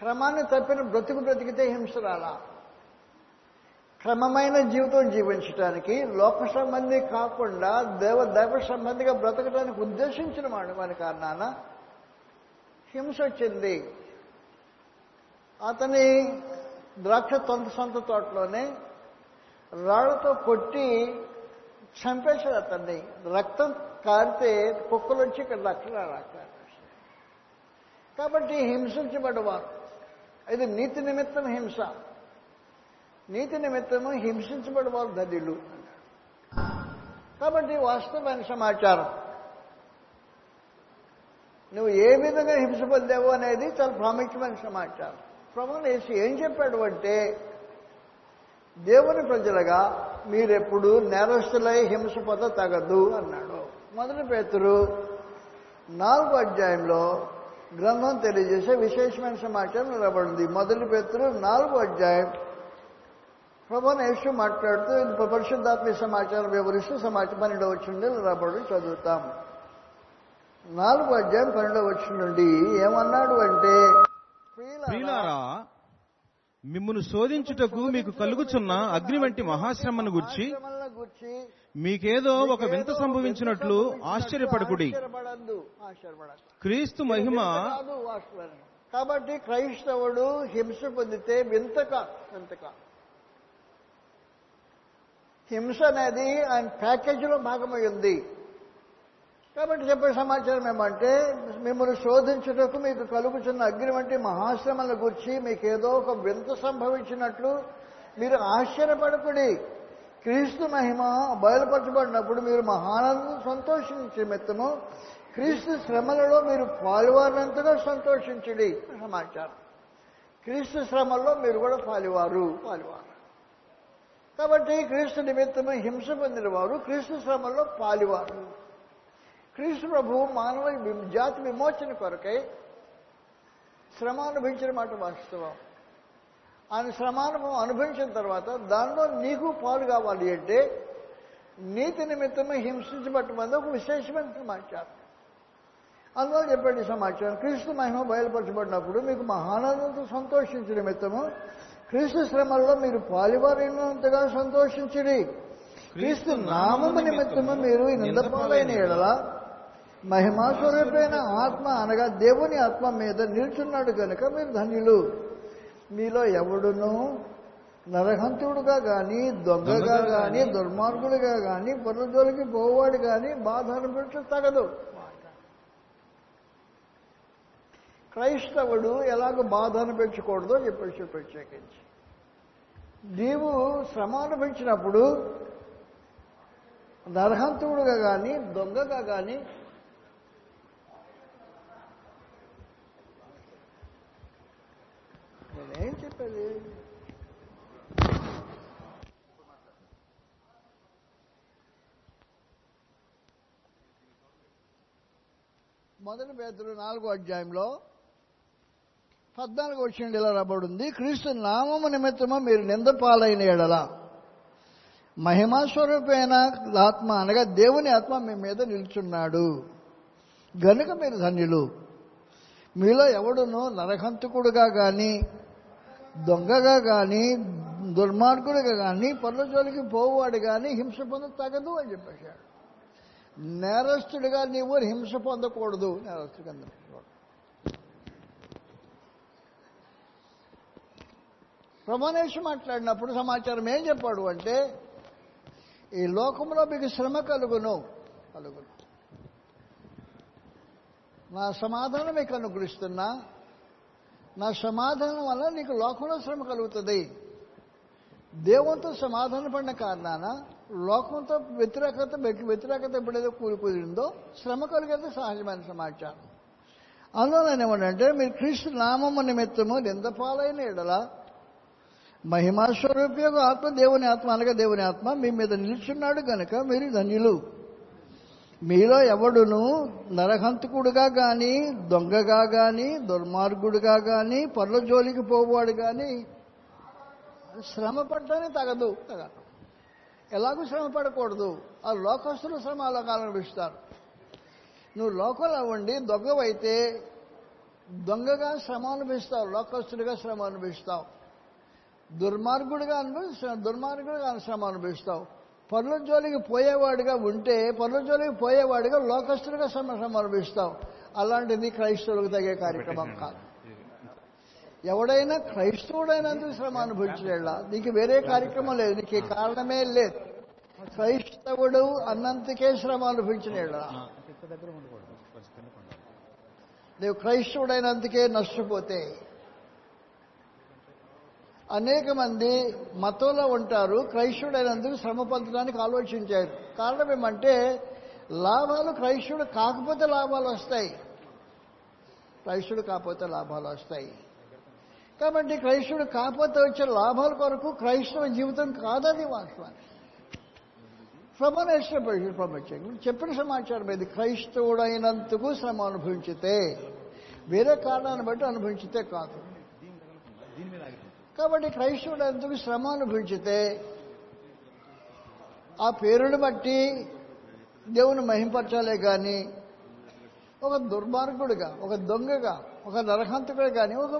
క్రమాన్ని తప్పిన బ్రతుకు బ్రతికితే హింస రాలా క్రమమైన జీవితం జీవించడానికి లోక సంబంధి కాకుండా దేవ దైవ సంబంధిగా బ్రతకడానికి ఉద్దేశించిన వాడు వారి కారణాన హింస వచ్చింది. అతని ద్రాక్ష తొంత సొంత తోటలోనే రాళ్ళతో కొట్టి చంపేశాడు అతన్ని. రక్తం కారితే కుక్కలు వచ్చి ఇక్కడ రక్తం కాబట్టి హింసించబడ్డవారు ఇది నీతి నిమిత్తం హింస. నీతి నిమిత్తము హింసించబడవారు దళిలు కాబట్టి వాస్తవమైన సమాచారం. నువ్వు ఏ విధంగా హింస పొందావు అనేది చాలా ప్రాముఖ్యమైన సమాచారం. ప్రభు వేసి ఏం చెప్పాడు అంటే దేవుని ప్రజలుగా మీరెప్పుడు నేరస్తులై హింస పొంద తగదు అన్నాడు. మొదటి పేతురు నాలుగో అధ్యాయంలో గ్రంథం తెలియజేసే విశేషమైన సమాచారం నిలబడింది మొదటి పెత్తులు నాలుగో అధ్యాయం. ప్రభుని యేసు మాట్లాడుతూ ఇది పరిశుద్ధాత్మ సమాచారం వివరిస్తూ సమాచారం పన్నెండవ వచ్చింది నిలబడి చదువుతాం. నాలుగో అధ్యాయం పన్నెండో వచ్చిన నుండి ఏమన్నాడు అంటే ప్రియులారా శోధించుటకు మీకు కలుగుచున్న అగ్ని వంటి మహాశ్రమను గుర్చి మీకేదో ఒక వింత సంభవించినట్లు ఆశ్చర్యపడకుడి. క్రీస్తు మహిమ కాబట్టి క్రైస్తవుడు హింస పొందితే వింతక వింతక. హింస అనేది ఆయన ప్యాకేజీలో భాగమై ఉంది. కాబట్టి చెప్పే సమాచారం ఏమంటే మిమ్మల్ని శోధించుటకు మీకు కలుగుతున్న అగ్ని వంటి మహాశ్రమల గురించి మీకు ఏదో ఒక వింత సంభవించినట్లు మీరు ఆశ్చర్యపడకుడి. క్రీస్తు మహిమ బయలుపరచబడినప్పుడు మీరు మహానందం సంతోషించే మెత్తము క్రీస్తు శ్రమలలో మీరు పాలువారినంతగా సంతోషించండి సమాచారం. క్రీస్తు శ్రమల్లో మీరు కూడా పాలివారు పాలువారు. కాబట్టి క్రీస్తు నిమిత్తము హింస పొందిన వారు క్రీస్తు శ్రమల్లో పాలివారు. క్రీస్తు ప్రభు మానవ జాతి విమోచన కొరకై శ్రమ అనుభవించిన మాట వాస్తవం. ఆయన శ్రమానుభవం అనుభవించిన తర్వాత దానిలో నీకు పాలు కావాలి అంటే నీతి నిమిత్తము హింసించబట్టమంది ఒక విశేషమైన సమాచారం. అందువల్ల చెప్పండి సమాచారం క్రీస్తు మహిమ బయలుపరచబడినప్పుడు మీకు మహానందంతో సంతోషించిన నిమిత్తము. క్రీస్తు శ్రమల్లో మీరు పాలివారినంతగా సంతోషించడి క్రీస్తు నామము నిమిత్తము మీరు నిందపాలైన ఎడల మహిమాస్వరూపైన ఆత్మ అనగా దేవుని ఆత్మ మీద నిల్చున్నాడు కనుక మీరు ధన్యులు. మీలో ఎవడును నరహంతుడుగా కానీ దొంగగా కానీ దుర్మార్గుడిగా కానీ పొరజోలికి పోవాడు కానీ బాధ అనిపించ తగదు. క్రైస్తవుడు ఎలాగ బాధ అనిపించకూడదో చెప్పేసి ప్రత్యేకించి. నీవు శ్రమ అనిపించినప్పుడు నరహంతుడుగా కానీ దొంగగా కానీ నేనేం చెప్పేది మొదటి పేదలు నాలుగో అధ్యాయంలో పద్నాలుగు వచ్చిన ఇలా రాబడింది క్రీస్తు నామము నిమిత్తము మీరు నింద పాలైన ఎడల మహిమాస్వరూపైన ఆత్మ అనగా దేవుని ఆత్మ మీ మీద నిల్చున్నాడు. గనుక మీరు ధన్యులు. మీలో ఎవడును నరహంతకుడుగా కానీ దొంగగా కానీ దుర్మార్గుడిగా కానీ పనుల జోలికి పోవాడు కానీ హింస పొంద తగదు అని చెప్పేశాడు. నేరస్తుడిగా నీవు హింస పొందకూడదు. నేరస్తుడిగా అందకూడదు ప్రమోనేష్ మాట్లాడినప్పుడు సమాచారం ఏం చెప్పాడు అంటే ఈ లోకంలో మీకు శ్రమ కలుగును కలుగును. నా సమాధానం మీకు అనుగ్రహిస్తున్నా నా సమాధానం వల్ల నీకు లోకంలో శ్రమ కలుగుతుంది. దేవునితో సమాధాన పడిన కారణాన లోకంతో వ్యతిరేకత వ్యతిరేకత ఎప్పుడైతే కూలిపోయిందో శ్రమ కలిగేది సహజమైన సమాచారం. అందులో ఏమంటే మీరు క్రీస్తు నామము నిమిత్తము నిందపాలైన ఎడల మహిమాస్వరూపయోగ ఆత్మ దేవుని ఆత్మ అనగా దేవుని ఆత్మ మీ మీద నిలుచున్నాడు కనుక మీరు ధన్యులు. మీలో ఎవడును నరహంతకుడుగా కానీ దొంగగా కానీ దుర్మార్గుడుగా కానీ పర్ల జోలికి పోవాడు కానీ శ్రమ పడ్డానే తగదు కదా. ఎలాగూ శ్రమ పడకూడదు. ఆ లోకస్తులు శ్రమ అలాగా నువ్వు లోకంలో ఉండి దొంగవైతే దొంగగా శ్రమ అనిపిస్తావు లోకస్తుడిగా శ్రమ అనిపిస్తావు దుర్మార్గుడిగా అనుభవిస్తావు దుర్మార్గుడిగా శ్రమ అనిపిస్తావు పనుల జోలికి పోయేవాడిగా ఉంటే పనుల జోలికి పోయేవాడిగా లోకస్తుడిగా శ్రమ శ్రమ అనిపిస్తావు అలాంటిది క్రైస్తవులకు తగే కార్యక్రమం కాదు. ఎవడైనా క్రైస్తవుడైనందుకు శ్రమ అనుభవించలేడా? నీకు వేరే కార్యక్రమం లేదు. నీకు కారణమే లేదు. క్రైస్తవుడు అన్నందుకే శ్రమ అనుభవించలేడా? నీవు క్రైస్తవుడైనందుకే నష్టపోతే. అనేక మంది మతంలో ఉంటారు క్రైస్తవుడైనందుకు శ్రమ పొందడానికి ఆలోచించారు. కారణం ఏమంటే లాభాలు క్రైస్తవుడు కాకపోతే లాభాలు వస్తాయి. క్రైస్తవుడు కాకపోతే లాభాలు వస్తాయి. కాబట్టి క్రైస్తవుడు కాకపోతే వచ్చే లాభాల కొరకు క్రైస్తవ జీవితం కాదది వాస్తవాన్ని శ్రమను ఇష్టపడి ప్రపంచం చెప్పిన సమాచారం ఇది క్రైస్తవుడైనందుకు శ్రమ అనుభవించితే వేరే కారణాన్ని బట్టి అనుభవించితే కాదు. కాబట్టి క్రైస్తవుడైనందుకు శ్రమ అనుభవించితే ఆ పేరుని బట్టి దేవుని మహింపరచాలే కానీ ఒక దుర్మార్గుడిగా ఒక దొంగగా ఒక నరహంతకుడు కానీ ఒక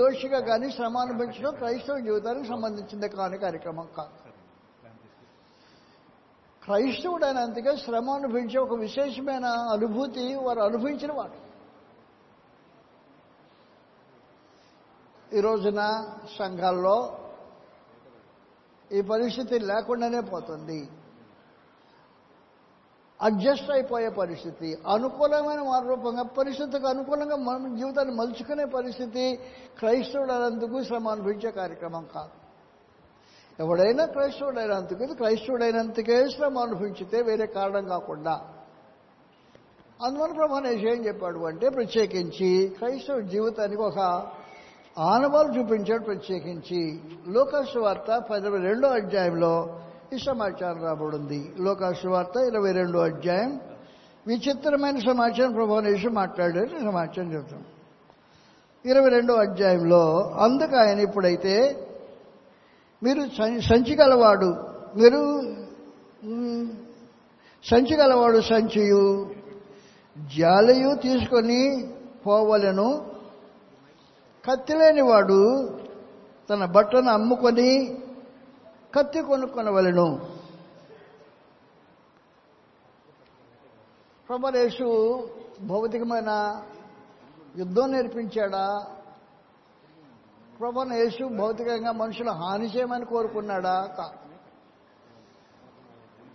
దోషిగా కానీ శ్రమ అనుభవించడం క్రైస్తవ జీవితానికి సంబంధించింది కాని కార్యక్రమం కాదు. క్రైస్తవుడు అయినంతగా శ్రమ అనుభవించే ఒక విశేషమైన అనుభూతి వారు అనుభవించిన వాడు. ఈ రోజున సంఘాల్లో ఈ పరిస్థితి లేకుండానే పోతుంది. అడ్జస్ట్ అయిపోయే పరిస్థితి అనుకూలమైన రూపంగా పరిస్థితికి అనుకూలంగా మన జీవితాన్ని మలుచుకునే పరిస్థితి క్రైస్తవుడైనందుకు శ్రమ అనుభవించే కార్యక్రమం కాదు. ఎవడైనా క్రైస్తవుడైనందుకు ఇది క్రైస్తవుడైనందుకే శ్రమ అనుభవించితే వేరే కారణం కాకుండా. అందువల్ల ప్రభా ఏం చెప్పాడు అంటే ప్రత్యేకించి క్రైస్తవ జీవితానికి ఒక ఆనవాలు చూపించాడు ప్రత్యేకించి. లోకస్ వార్త పది రెండో అధ్యాయంలో ఈ సమాచారం రాబడింది. లోకాసు వార్త ఇరవై రెండో అధ్యాయం. విచిత్రమైన సమాచారం ప్రభానేష్ మాట్లాడారు. సమాచారం చెప్తాం ఇరవై రెండో అధ్యాయంలో అందుకు ఆయన ఇప్పుడైతే మీరు సంచి గలవాడు మీరు సంచి గలవాడు సంచియు జాలయు తీసుకొని పోవలను. కత్తిలేని వాడు తన బట్టను అమ్ముకొని కత్తి కొనుక్కొనవలను. ప్రభరేషు భౌతికమైన యుద్ధం నేర్పించాడా? ప్రభన యేసు భౌతికంగా మనుషులు హాని చేయమని కోరుకున్నాడా?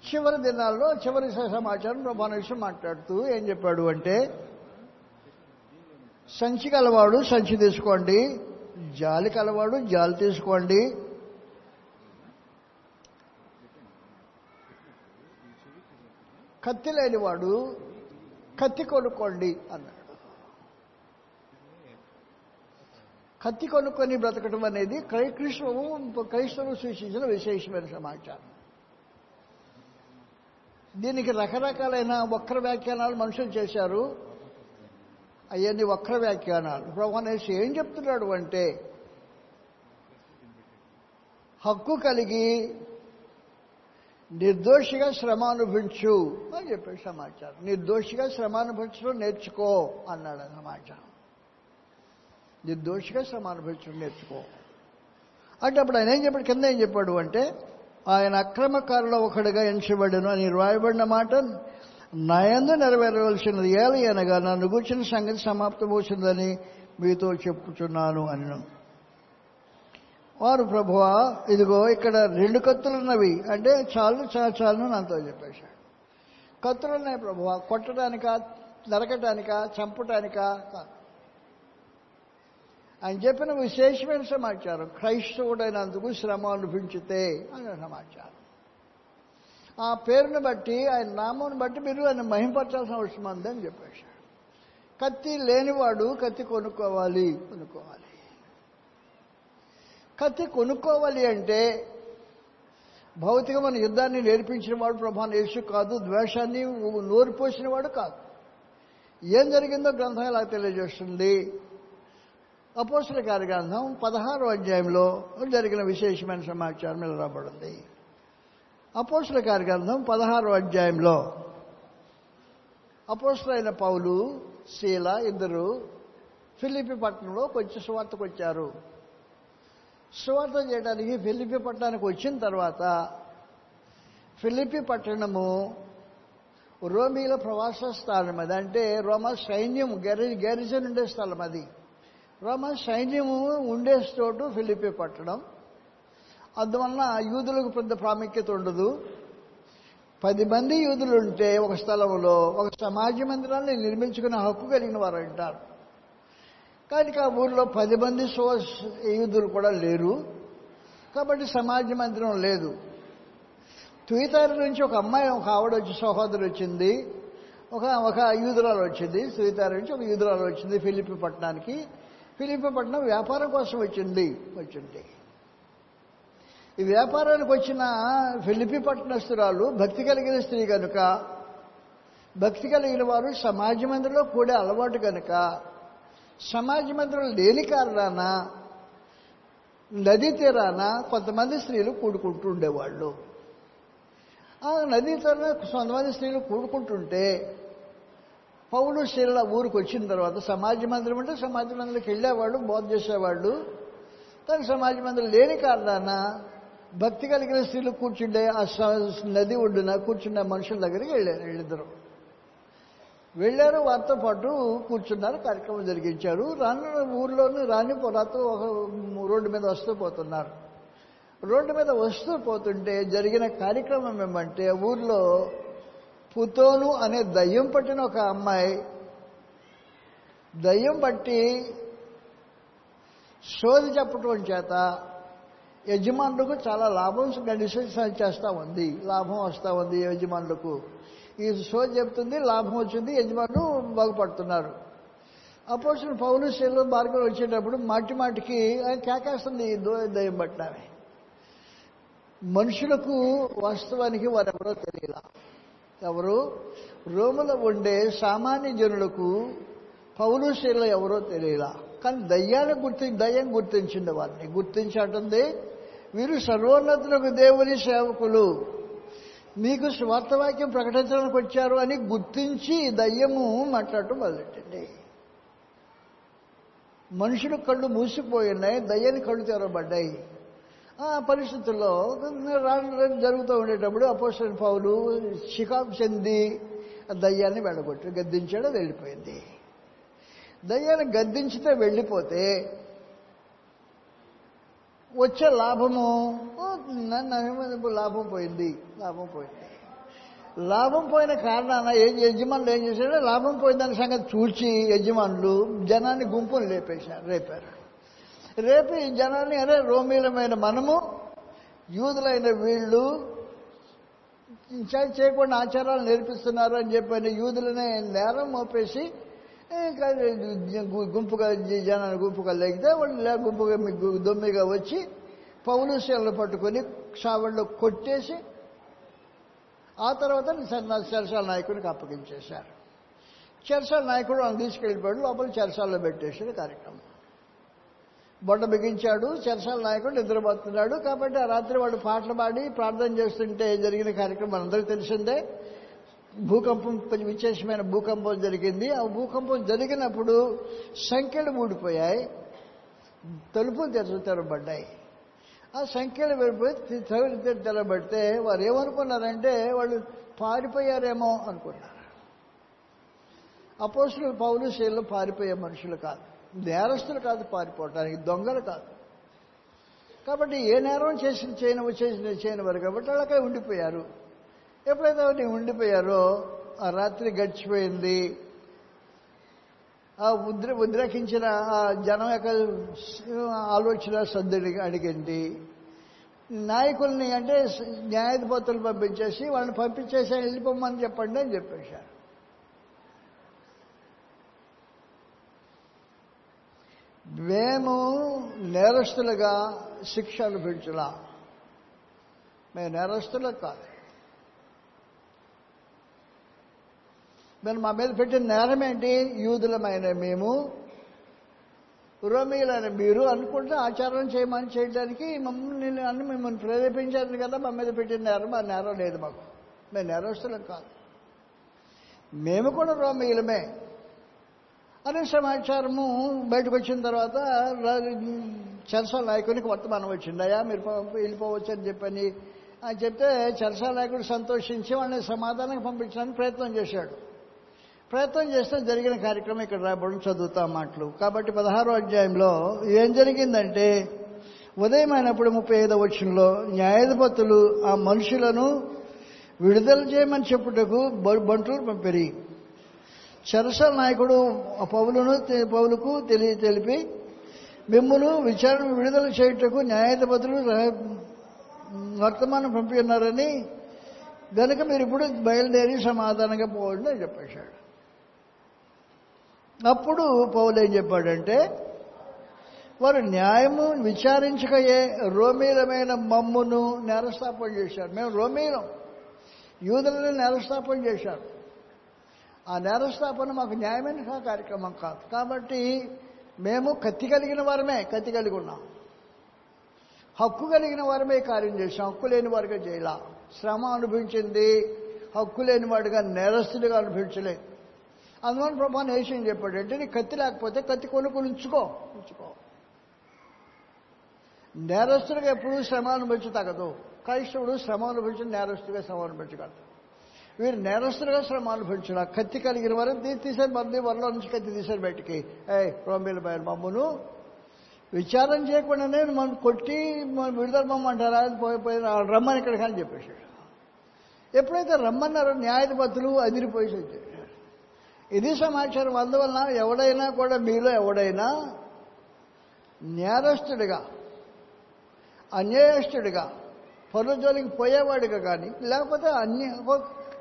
చివరి దినాల్లో చివరి సమాచారం ప్రభాన యేసు మాట్లాడుతూ ఏం చెప్పాడు అంటే సంచి కలవాడు సంచి తీసుకోండి జాలి కలవాడు జాలి తీసుకోండి కత్తి లేనివాడు కత్తి కొనుక్కోండి అన్నాడు. కత్తి కొనుక్కొని బ్రతకటం అనేది క్రై క్రైస్తవము క్రైస్తవులు సూచించిన విశేషమైన సమాచారం. దీనికి రకరకాలైన వక్ర వ్యాఖ్యానాలు మనుషులు చేశారు. అవన్నీ వక్ర వ్యాఖ్యానాలు. ప్రభానేసి ఏం చెప్తున్నాడు అంటే హక్కు కలిగి నిర్దోషిగా శ్రమ అనుభవించు అని చెప్పాడు సమాచారం. నిర్దోషిగా శ్రమ అనుభవించడం నేర్చుకో అన్నాడు సమాచారం. నిర్దోషిగా శ్రమ అనుభవించడం నేర్చుకో. అంటే అప్పుడు ఆయన ఏం చెప్పాడు? కింద ఏం చెప్పాడు అంటే ఆయన అక్రమకారులో ఒకడుగా ఎంచబడను అని రాయబడిన మాట నయందు నెరవేరవలసినది ఏలి అనగా నన్ను కూర్చున్న సంగతి సమాప్తమవుతుందని మీతో చెప్పుచున్నాను అని వారు ప్రభువా ఇదిగో ఇక్కడ రెండు కత్తులు ఉన్నవి అంటే చాలు చాలు చాలు నాతో చెప్పేశాడు. కత్తులు ఉన్నాయి ప్రభువా కొట్టడానిక నరకటానికా చంపటానికా ఆయన చెప్పిన విశేషమైన సమాచారం క్రైస్తవుడైనందుకు శ్రమ అనిపించితే అనే సమాచారం. ఆ పేరుని బట్టి ఆయన నామాన్ని బట్టి మీరు ఆయన మహింపరచాల్సిన అవసరం ఉందని చెప్పేశాడు. కత్తి లేనివాడు కత్తి కొనుక్కోవాలి కొనుక్కోవాలి. కత్తి కొనుక్కోవాలి అంటే భౌతికమైన యుద్ధాన్ని నేర్పించిన వాడు ప్రభా యేసు కాదు ద్వేషాన్ని నోరు పోసిన వాడు కాదు. ఏం జరిగిందో గ్రంథం ఇలా తెలియజేస్తుంది? అపోసల గ్రంథం పదహారో అధ్యాయంలో జరిగిన విశేషమైన సమాచారం నిలబడింది రాబడింది. గారి కార్యగ్రంథం పదహారో అధ్యాయంలో అపోసలైన పౌలు శీల ఇద్దరు ఫిలిపి పట్టణంలో కొంచెం సువార్తకు వచ్చారు. సువార్త చేయడానికి ఫిలిపి పట్టణానికి వచ్చిన తర్వాత ఫిలిపి పట్టణము రోమీల ప్రవాస స్థానం అది. అంటే రోమా సైన్యం గ్యారి గ్యారిజన్ ఉండే స్థలం అది. రోమ సైన్యము ఉండే చోటు ఫిలిపి పట్టణం. అందువలన యూదులకు పెద్ద ప్రాముఖ్యత ఉండదు. పది మంది యూదులు ఉంటే ఒక స్థలంలో ఒక సమాజ మందిరాన్ని నిర్మించుకునే హక్కు కలిగిన వారు అంటారు కానీ ఆ ఊర్లో పది మంది సో యూదులు కూడా లేరు. కాబట్టి సమాజ మందిరం లేదు. తుయితారు నుంచి ఒక అమ్మాయి ఒక ఆవిడ వచ్చి సహోదరు వచ్చింది. ఒక ఒక యూదురాలు వచ్చింది. తుయితారు నుంచి ఒక యూదురాలు వచ్చింది ఫిలిపి పట్టణానికి. ఫిలిపి పట్టణం వ్యాపారం కోసం వచ్చింది వచ్చింది. ఈ వ్యాపారానికి వచ్చిన ఫిలిపి పట్టణస్తురాలు భక్తి కలిగిన స్త్రీ కనుక భక్తి కలిగిన వారు సమాజ మందిరంలో కూడే అలవాటు కనుక సమాజ మందిరం లేని కారణాన నదీ తీరాన కొంతమంది స్త్రీలు కూడుకుంటూ ఉండేవాళ్ళు. ఆ నదీ తీరాన కొంతమంది స్త్రీలు కూడుకుంటుంటే పౌలు శీల ఊరికి వచ్చిన తర్వాత సమాజ మందిరం అంటే సమాజ మందిరంకి వెళ్ళేవాళ్ళు బోధ చేసేవాళ్ళు. కానీ సమాజ మందిరం లేని కారణాన భక్తి కలిగిన స్త్రీలు కూర్చుండే ఆ స- నది ఒడ్డున కూర్చున్న మనుషుల దగ్గరికి వెళ్ళారు వెళ్ళిద్దరు. వెళ్ళారు వారితో పాటు కూర్చున్నారు కార్యక్రమం జరిగించారు. రాను ఊర్లోని రాని పొలాతో ఒక రోడ్డు మీద వస్తూ పోతున్నారు. రోడ్డు మీద వస్తూ పోతుంటే జరిగిన కార్యక్రమం ఏమంటే ఊర్లో పుతోను అనే దయ్యం పట్టిన ఒక అమ్మాయి దయ్యం పట్టి సోది చెప్పటం చేత యజమానులకు చాలా లాభం డిసిషన్ చేస్తూ ఉంది లాభం వస్తూ ఉంది యజమానులకు. ఈ షో చెప్తుంది లాభం వచ్చింది యజమానులు బాగుపడుతున్నారు. అపోసిన పౌలు శైలు మార్గం వచ్చేటప్పుడు మాటి మాటికి ఆయన కేకేస్తుంది ఈ దో- దయ్యం పట్టామే మనుషులకు వాస్తవానికి వారెవరో తెలియలా. ఎవరు? రోములో ఉండే సామాన్య జనులకు పౌలు శైలు ఎవరో తెలియలా. కానీ దయ్యాన్ని గుర్తి దయ్యం గుర్తించింది వారిని. గుర్తించటంది వీరు సర్వోన్నతులకు దేవుని సేవకులు. మీకు స్వార్థవాక్యం ప్రకటించడానికి వచ్చారు అని గుర్తించి దయ్యము మాట్లాడటం మొదలెట్టండి. మనుషుల కళ్ళు మూసిపోయినాయి దయ్యాన్ని కళ్ళు తెరబడ్డాయి ఆ పరిస్థితుల్లో రాని జరుగుతూ ఉండేటప్పుడు అపోస్టల్ పౌలు చికాకు చెంది ఆ దయ్యాన్ని వెళ్ళగొట్టు గద్దించాడు వెళ్ళిపోయింది. దయ్యాన్ని గద్దించితే వెళ్ళిపోతే వచ్చే లాభము నన్ను లాభం పోయింది లాభం పోయింది. లాభం పోయిన కారణాన ఏ యజమానులు ఏం చేశారు లాభం పోయిందని సంగతి చూచి యజమానులు జనాన్ని గుంపును లేపేశారు రేపారు రేపు ఈ జనాన్ని అరే రోమీలమైన మనము యూదులైన వీళ్ళు చేయకుండా ఆచారాలు నేర్పిస్తున్నారు అని చెప్పిన యూదులనే నేరం మోపేసి గుంపుగా జనాలు జనాన్ని గుంపుగా లేగితే వాళ్ళు లే గుంపుగా మీకు దొమ్మిగా వచ్చి పౌలుశీలను పట్టుకొని సావళ్ళు కొట్టేసి ఆ తర్వాత చెరసాల నాయకుడికి అప్పగించేశారు. చెరసాల నాయకుడు ఆయన తీసుకెళ్ళిపోయాడు లోపల చెరసాల్లో పెట్టేసిన కార్యక్రమం. బొండ బిగించాడు చెరసాల నాయకుడు నిద్రపోతున్నాడు. కాబట్టి ఆ రాత్రి వాళ్ళు పాటలు పాడి ప్రార్థన చేస్తుంటే జరిగిన కార్యక్రమం అందరికీ తెలిసిందే. భూకంపం కొంచెం విశేషమైన భూకంపం జరిగింది. ఆ భూకంపం జరిగినప్పుడు సంఖ్యలు ఊడిపోయాయి తలుపులు తెరచు తెరబడ్డాయి. ఆ సంఖ్యలు వెళ్ళిపోయి తలుపులు తెర- తెరబడితే వారు ఏమనుకున్నారంటే వాళ్ళు పారిపోయారేమో అనుకున్నారు. అపోసులు పౌలు శీలు పారిపోయే మనుషులు కాదు. నేరస్తులు కాదు పారిపోవటానికి దొంగలు కాదు. కాబట్టి ఏ నేరం చేసిన చేయని చేసిన చేయనివారు కాబట్టి వాళ్ళు ఉండిపోయారు. ఎప్పుడైతే అవన్నీ ఉండిపోయారో ఆ రాత్రి గడిచిపోయింది. ఆ ఉద్ర ఉద్రేకించిన ఆ జనం యొక్క ఆలోచన సర్దుడి అడిగింది. నాయకుల్ని అంటే న్యాయాధిపతులు పంపించేసి వాళ్ళని పంపించేసి వెళ్ళిపోమని చెప్పండి అని చెప్పేశారు. మేము నేరస్తులుగా శిక్ష అనుభవించలా. మేము నేరస్తులకు కాదు. మీరు మా మీద పెట్టిన నేరం ఏంటి? యూదులమైన మేము రోమిలైన మీరు అనుకుంటే ఆచారం చేయమని చేయడానికి మమ్మల్ని అన్ని మిమ్మల్ని ప్రేరేపించారు కదా మా మీద పెట్టిన నేరం ఆ నేరం లేదు మాకు. మేము నేరస్తులం కాదు. మేము కూడా రోమిలమే. అనే సమాచారము బయటకు వచ్చిన తర్వాత చరసా నాయకునికి వర్తమానం వచ్చింది. అయ్యా మీరు వెళ్ళిపోవచ్చు అని చెప్పని. అని చెప్తే చరసా నాయకుడు సంతోషించి వాళ్ళని సమాధానం పంపించడానికి ప్రయత్నం చేశాడు. ప్రయత్నం చేస్తే జరిగిన కార్యక్రమం ఇక్కడ రాబడి చదువుతాం మాటలు. కాబట్టి పదహారో అధ్యాయంలో ఏం జరిగిందంటే ఉదయం అయినప్పుడు ముప్పై ఐదో వచ్చంలో న్యాయాధిపతులు ఆ మనుషులను విడుదల చేయమని చెప్పుటకు బంటులు పంపిరి. చరస నాయకుడు ఆ పౌలును పౌలుకు తెలియ తెలిపి మిమ్మల్ని విచారణ విడుదల చేయుటకు న్యాయాధిపతులు వర్తమానం పంపి ఉన్నారని గనుక మీరు ఇప్పుడు బయలుదేరి సమాధానంగా పోండి అని చెప్పేశాడు. అప్పుడు పౌలు ఏం చెప్పాడంటే వారు న్యాయము విచారించకయే రోమీలమైన మమ్మును నేరస్థాపన చేశారు. మేము రోమీలం యూదులను నేరస్థాపన చేశారు. ఆ నేరస్థాపన మాకు న్యాయమైన కార్యక్రమం కాదు. కాబట్టి మేము కత్తి కలిగిన వారమే కత్తి కలిగి ఉన్నాం. హక్కు కలిగిన వారమే కార్యం చేశాం హక్కు లేని వారుగా చేయాల. శ్రమ అనుభవించింది హక్కు లేని వాడిగా నేరస్తుడిగా అనుభవించలేదు. అందువల్ల ప్రభా చెప్పాడు అంటే నీ కత్తి లేకపోతే కత్తి కొనుక్కొని ఉంచుకో ఉంచుకో నేరస్తుడిగా ఎప్పుడూ శ్రమ అనుభవించి తగదు క్రైస్తవుడు శ్రమ అనుభవించి నేరస్తుడిగా శ్రమ అనుభవించగలడు వీరు నేరస్తులుగా శ్రమ అనుభవించిన కత్తి కలిగిన వారు తీ- తీసేది మళ్ళీ వరలో నుంచి కత్తి తీశారు బయటికి ఏ రోమిల బయలు మమ్మను విచారం చేయకుండానే మనం కొట్టి మనం విడుదల మమ్మంటారా అని రమ్మని ఇక్కడ కానీ చెప్పేశాడు ఎప్పుడైతే రమ్మన్నారో న్యాయపతులు అదిరిపోయి వచ్చారు ఇది సమాచారం. అందువలన ఎవడైనా కూడా మీలో ఎవడైనా నేరస్తుడిగా అన్యాయస్తుడిగా పనుల జోలికి పోయేవాడిగా కానీ లేకపోతే అన్య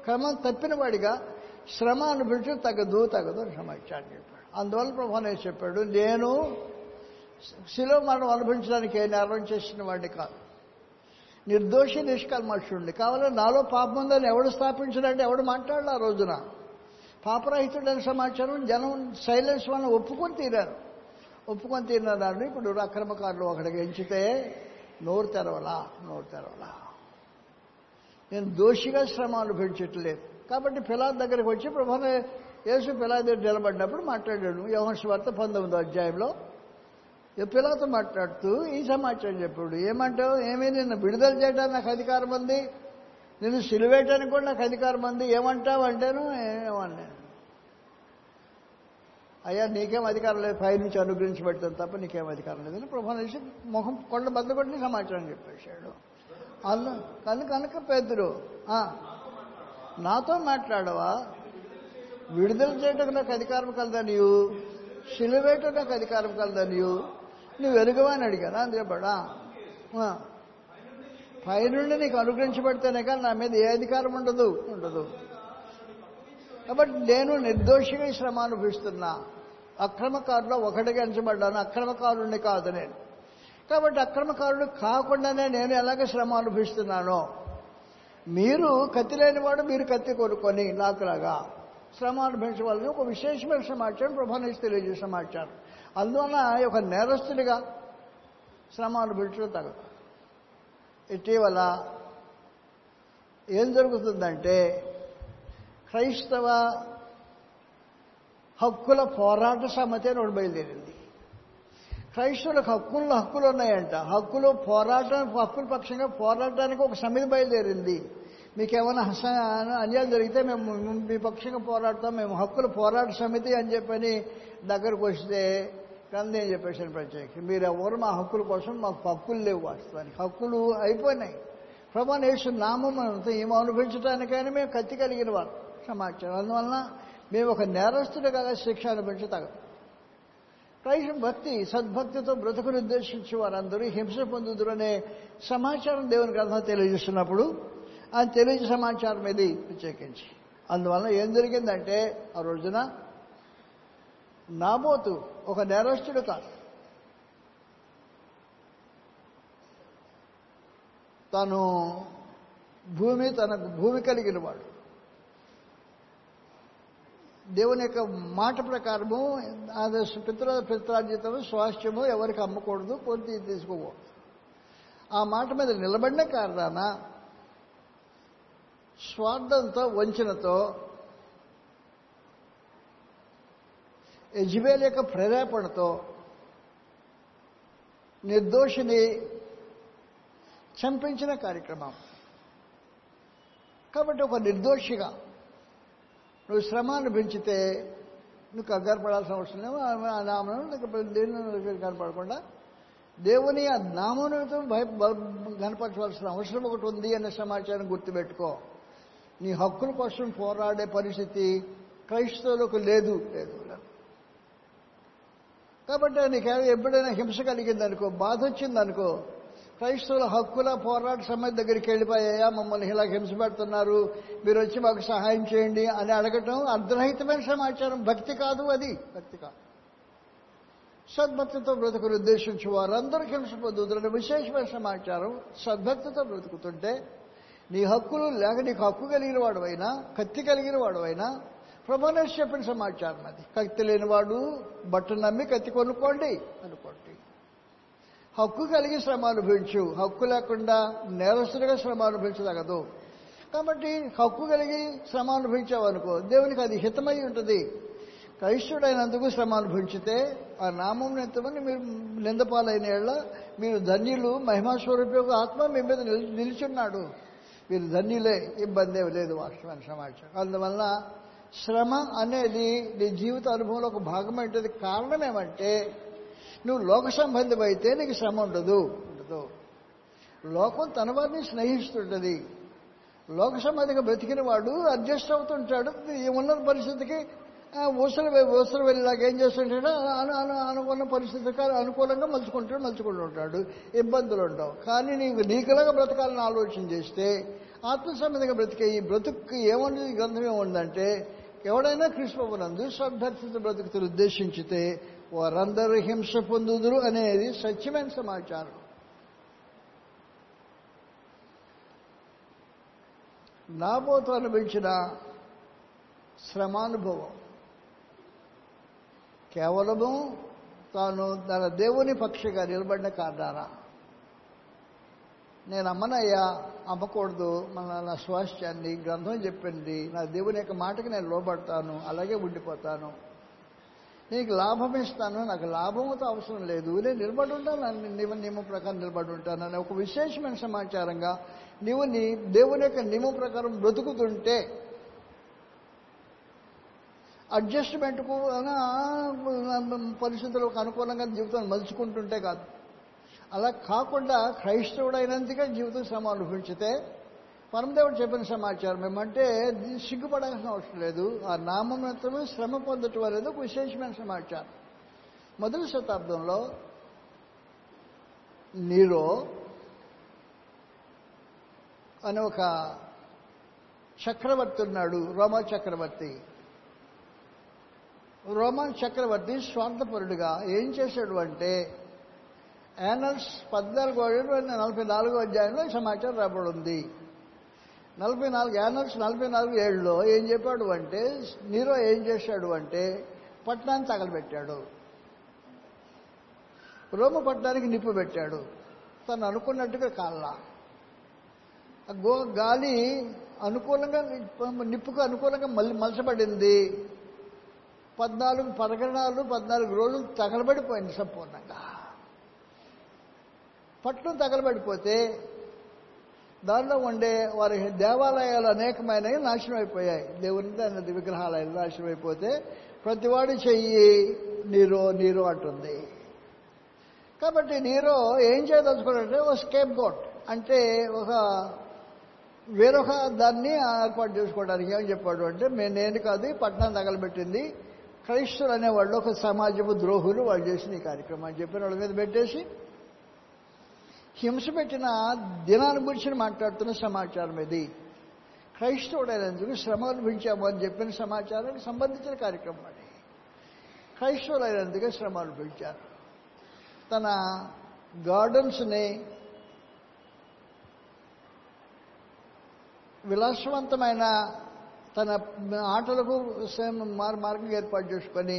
క్రమం తప్పినవాడిగా శ్రమ అనుభవించడం తగదు తగదు అని సమాచారం చెప్పాడు. అందువల్ల ప్రభావం చెప్పాడు నేను శిలో మనం అనుభవించడానికి ఏ నేరం చేసిన వాడిని కాదు. నిర్దోషి నిష్కల్మషుడిని కావాలని నాలో పాపం ఉందని ఎవడు స్థాపించడంటే ఎవడు మాట్లాడాలి ఆ రోజున? పాపరహితుడైన సమాచారం జనం సైలెన్స్ వల్ల ఒప్పుకొని తీరారు. ఒప్పుకొని తీరినారు ఇప్పుడు అక్రమకారులు ఒకడికి ఎంచితే నోరు తెరవలా నోరు తెరవలా. నేను దోషిగా శ్రమ అనుభవించట్లేదు. కాబట్టి పిలాద్ దగ్గరికి వచ్చి ప్రభాన యేసు పిలాద్ దగ్గర నిలబడినప్పుడు మాట్లాడాడు. యోహన్ వార్త పంతొమ్మిదో అధ్యాయంలో పిలాతో మాట్లాడుతూ ఈ సమాచారం చెప్పాడు. ఏమంటావు? ఏమీ? నిన్ను విడుదల చేయడానికి నాకు అధికారం ఉంది. నేను సిలువేయటానికి కూడా నాకు అధికారం ఉంది. ఏమంటావు అంటేను ఏమన్నా అయ్యా నీకేం అధికారం లేదు. పై నుంచి అనుగ్రహించి పెడతాను తప్ప నీకేం అధికారం లేదని ప్రభావం చేసి ముఖం కొండ బద్దలు సమాచారం చెప్పేశాడు. అందు కనుక కనుక పెద్దరు నాతో మాట్లాడవా? విడుదల చేయటం నాకు అధికారం కలదా నీవు? సిలువేయటం నాకు అధికారం కలదా నీవు? నువ్వు వెలుగవా అని అడిగాను. అందుకేపడా పైనుండి నీకు అనుగ్రహించబడితేనే కానీ నా మీద ఏ అధికారం ఉండదు. ఉండదు. కాబట్టి నేను నిర్దోషిగా ఈ శ్రమ అనుభవిస్తున్నా. అక్రమకారులో ఒకటిగా ఎంచబడ్డాను అక్రమకారుణ్ణి కాదు నేను. కాబట్టి అక్రమకారుడు కాకుండానే నేను ఎలాగ శ్రమ అనుభవిస్తున్నానో? మీరు కత్తి లేనివాడు మీరు కత్తి కొనుక్కొని నాకులాగా శ్రమ అనుభవించవాలని ఒక విశేషమైన సమాచారం ప్రభానికి తెలియజేసే సమాచారం. అందువల్ల ఒక నేరస్తుడిగా శ్రమ అనుభవించడం తగదు. ఇటీవల ఏం జరుగుతుందంటే క్రైస్తవ హక్కుల పోరాట సమితి అని ఒకటి బయలుదేరింది. క్రైస్తవులకు హక్కుల్లో హక్కులు ఉన్నాయంట. హక్కులు పోరాటానికి హక్కుల పక్షంగా పోరాటానికి ఒక సమితి బయలుదేరింది. మీకేమైనా హస అన్యాయం జరిగితే మేము మీ పక్షంగా పోరాడతాం మేము హక్కుల పోరాట సమితి అని చెప్పని దగ్గరకు వస్తే కానీ నేను చెప్పేసాను ప్రత్యేక మీరు ఎవరు మా హక్కుల కోసం మాకు హక్కులు లేవు వాస్తవానికి. హక్కులు అయిపోయినాయి. ప్రభా నేసు నామం అంతా ఏమో అనుభవించడానికైనా మేము కత్తి కలిగిన వారు. సమాచారం అందువలన మేము ఒక నేరస్తుడిగా శిక్ష అనుభవించి తగదు క్రైస్తవ భక్తి సద్భక్తితో బ్రతుకును ఉద్దేశించి వారందరూ హింస పొందుదురు అనే సమాచారం దేవుని గ్రంథం తెలియజేస్తున్నప్పుడు ఆ తెలియజే సమాచారం ఇది ప్రత్యేకించి. అందువలన ఏం జరిగిందంటే ఆ రోజున నాబోతు ఒక నేరస్తుడు కాదు. తను భూమి తనకు భూమి కలిగిన వాడు. దేవుని యొక్క మాట ప్రకారము అది పితృ పిత్రార్జితము స్వాస్థ్యము ఎవరికి అమ్మకూడదు కొంత తీసుకోకూడదు ఆ మాట మీద నిలబడిన కారణాన స్వార్థంతో వంచనతో యజ్వేల్ యొక్క ప్రేరేపణతో నిర్దోషిని చంపించిన కార్యక్రమం. కాబట్టి ఒక నిర్దోషిగా నువ్వు శ్రమ అనిపించితే నువ్వు కంగారు పడాల్సిన అవసరం లేదు. ఆ నామం దేని కనపడకుండా దేవుని ఆ నామనుతో భయ కనపరచవలసిన అవసరం ఒకటి ఉంది అనే సమాచారం గుర్తుపెట్టుకో. నీ హక్కుల కోసం పోరాడే పరిస్థితి క్రైస్తవులకు లేదు లేదు. కాబట్టి నీకు ఎప్పుడైనా హింస కలిగింది అనుకో బాధ వచ్చిందనుకో క్రైస్తవుల హక్కుల పోరాట సమయం దగ్గరికి వెళ్ళిపోయాయా? మమ్మల్ని ఇలా హింస పెడుతున్నారు మీరు వచ్చి మాకు సహాయం చేయండి అని అడగటం అర్ధరహితమైన సమాచారం. భక్తి కాదు అది. భక్తి కాదు. సద్భక్తితో బ్రతుకుని ఉద్దేశించి వారందరూ హింస పొందుతున్న విశేషమైన సమాచారం సద్భక్తితో బ్రతుకుతుంటే నీ హక్కులు లేక నీకు హక్కు కలిగిన వాడువైనా కత్తి కలిగిన వాడువైనా ప్రభానేష్ చెప్పిన సమాచారం అది. కత్తి లేనివాడు బట్టలు నమ్మి కత్తి కొనుక్కోండి అనుకోండి. హక్కు కలిగి శ్రమ అనుభవించు హక్కు లేకుండా నేరస్తుడిగా శ్రమ అనుభవించదగదు. కాబట్టి హక్కు కలిగి శ్రమ అనుభవించావనుకో దేవునికి అది హితమై ఉంటుంది. క్రైస్తుడైనందుకు శ్రమ అనుభవించితే ఆ నామం ఎంతమంది మీరు నిందపాలైన ఏళ్ళ మీరు ధన్యులు మహిమాస్వరూప ఆత్మ మీ మీద నిల్- నిలిచున్నాడు. మీరు ధన్యులే ఇబ్బంది ఏమీ లేదు వాస్తవమైన సమాచారం. అందువల్ల శ్రమ అనేది నీ జీవిత అనుభవంలో ఒక భాగం ఉంటుంది కారణం ఏమంటే నువ్వు లోక సంబంధం అయితే నీకు శ్రమ ఉండదు. ఉండదు. లోకం తన వారిని స్నేహిస్తుంటుంది. లోక సంబంధిగా బ్రతికిన వాడు అడ్జస్ట్ అవుతుంటాడు. ఉన్న పరిస్థితికి ఊసలు ఊసలు వెళ్ళిలాగా ఏం చేస్తుంటాడు అను అనుకున్న పరిస్థితికి అనుకూలంగా మలుచుకుంటాడు మలుచుకుంటూ ఉంటాడు ఇబ్బందులు ఉండవు. కానీ నీకు నీకులాగా బ్రతకాలని ఆలోచన చేస్తే ఆత్మ సంబంధంగా బ్రతికే ఈ బ్రతుకు ఏమన్నది గ్రంథం ఏముందంటే ఎవడైనా కృష్ణనందు సద్భక్తితో బ్రతుకుతులు ఉద్దేశించితే వారందరూ హింస పొందుదురు అనేది సత్యమైన సమాచారం. నాబోతు అనుభవించిన శ్రమానుభవం. కేవలము తాను తన దేవుని పక్షిగా నిలబడిన కారణాన. నేను అమ్మనయ్యా అమ్మకూడదు మన నా స్వాస్థ్యాన్ని గ్రంథం చెప్పింది నా దేవుని యొక్క మాటకి నేను లోబడతాను అలాగే ఉండిపోతాను. నీకు లాభం ఇస్తాను నాకు లాభంతో అవసరం లేదు. నేను నిలబడి ఉంటాను నీవు నియమం ప్రకారం నిలబడి ఉంటాను అనే ఒక విశేషమైన సమాచారంగా నీవు నీ దేవుని యొక్క నియమం ప్రకారం బ్రతుకుతుంటే అడ్జస్ట్మెంట్కు పరిస్థితులకు అనుకూలంగా జీవితాన్ని మలుచుకుంటుంటే కాదు. అలా కాకుండా క్రైస్తవుడైనందుకే జీవితం శ్రమ అనుభవించితే పరమదేవుడు చెప్పిన సమాచారం ఏమంటే దీన్ని సిగ్గుపడాల్సిన అవసరం లేదు. ఆ నామమాత్రమే శ్రమ పొందటం అనేది ఒక విశేషమైన సమాచారం? మొదటి శతాబ్దంలో నీరో అనే ఒక చక్రవర్తి ఉన్నాడు రోమా చక్రవర్తి. రోమన్ చక్రవర్తి స్వార్థపరుడుగా ఏం చేశాడు అంటే యానల్స్ పద్నాలుగు నలభై నాలుగో అధ్యాయంలో ఈ సమాచారం రాబడి ఉంది నలభై నాలుగు యానల్స్ నలభై నాలుగు ఏళ్ళలో ఏం చెప్పాడు అంటే నీరో ఏం చేశాడు అంటే పట్టణాన్ని తగలబెట్టాడు. రోమ పట్టణానికి నిప్పు పెట్టాడు. తను అనుకున్నట్టుగా కాళ్ళ గో గాలి అనుకూలంగా నిప్పుకు అనుకూలంగా మళ్ళీ మలసపడింది పద్నాలుగు పరగణాలు పద్నాలుగు రోజులు తగలబడిపోయింది సంపూర్ణంగా. పట్నం తగలబడిపోతే దానిలో ఉండే వారి దేవాలయాలు అనేకమైనవి నాశనం అయిపోయాయి. దేవుని దాని విగ్రహాలయాలు నాశనం అయిపోతే ప్రతివాడి చెయ్యి నీరో నీరో అంటుంది. కాబట్టి నీరో ఏం చేయదలుచుకున్నాడంటే ఒక స్కేప్ గోట్. అంటే ఒక వేరొక దాన్ని ఏర్పాటు చేసుకోవడానికి ఏమని చెప్పాడు అంటే మేము నేను కాదు పట్టణం తగలబెట్టింది క్రైస్తులు అనేవాళ్ళు ఒక సమాజపు ద్రోహులు వాళ్ళు చేసిన ఈ కార్యక్రమం అని చెప్పిన వాళ్ళ మీద పెట్టేసి హింస పెట్టిన దినాన్ని గురించి మాట్లాడుతున్న సమాచారం ఇది. క్రైస్తవుడైనందుకు శ్రమ అనుభవించాము అని చెప్పిన సమాచారానికి సంబంధించిన కార్యక్రమం అది. క్రైస్తవులైనందుకే శ్రమ అనుభవించారు. తన గార్డెన్స్ని విలాసవంతమైన తన ఆటలకు మార్ మార్గం ఏర్పాటు చేసుకొని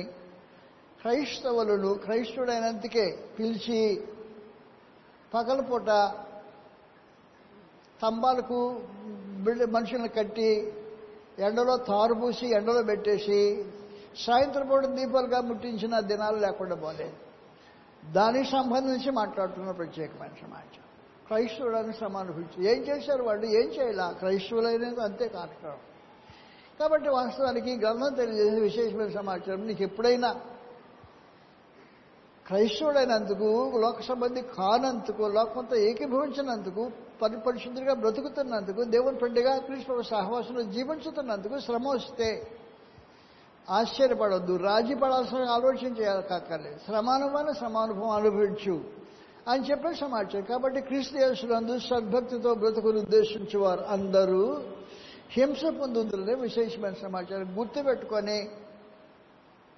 క్రైస్తవులను క్రైస్తవుడైనందుకే పిలిచి పగలపూట స్తంభాలకు బిల్డ్ మనుషులను కట్టి ఎండలో తారుపూసి ఎండలో పెట్టేసి సాయంత్రం పూట దీపాలుగా ముట్టించిన దినాలు లేకుండా పోలేదు దానికి సంబంధించి మాట్లాడుతున్న ప్రత్యేకమైన సమాచారం. క్రైస్తవులను సమానుభూతి ఏం చేశారు వాళ్ళు? ఏం చేయాలా? క్రైస్తవులైనది అంతే కార్యక్రమం కాబట్టి వాస్తవానికి గ్రంథం తెలియజేసే విశేషమైన సమాచారం. నీకు ఎప్పుడైనా క్రైస్తవుడైనందుకు లోక సంబంధి కానందుకు లోకంతో ఏకీభవించినందుకు పరి పరిశుద్ధుడిగా బ్రతుకుతున్నందుకు దేవుని పండుగ క్రీస్తు సహవాసంలో జీవించుతున్నందుకు శ్రమ వస్తే ఆశ్చర్యపడొద్దు రాజీ పడాల్సిన ఆలోచన చేయాలి కాకర్లేదు శ్రమానుభవాన్ని శ్రమానుభవం అనుభవించు అని చెప్పే సమాచారం. కాబట్టి క్రీస్తు యేసులందు సద్భక్తితో బ్రతుకులు ఉద్దేశించేవారు అందరూ హింస పొందుతుందనే విశేషమైన సమాచారం గుర్తుపెట్టుకొని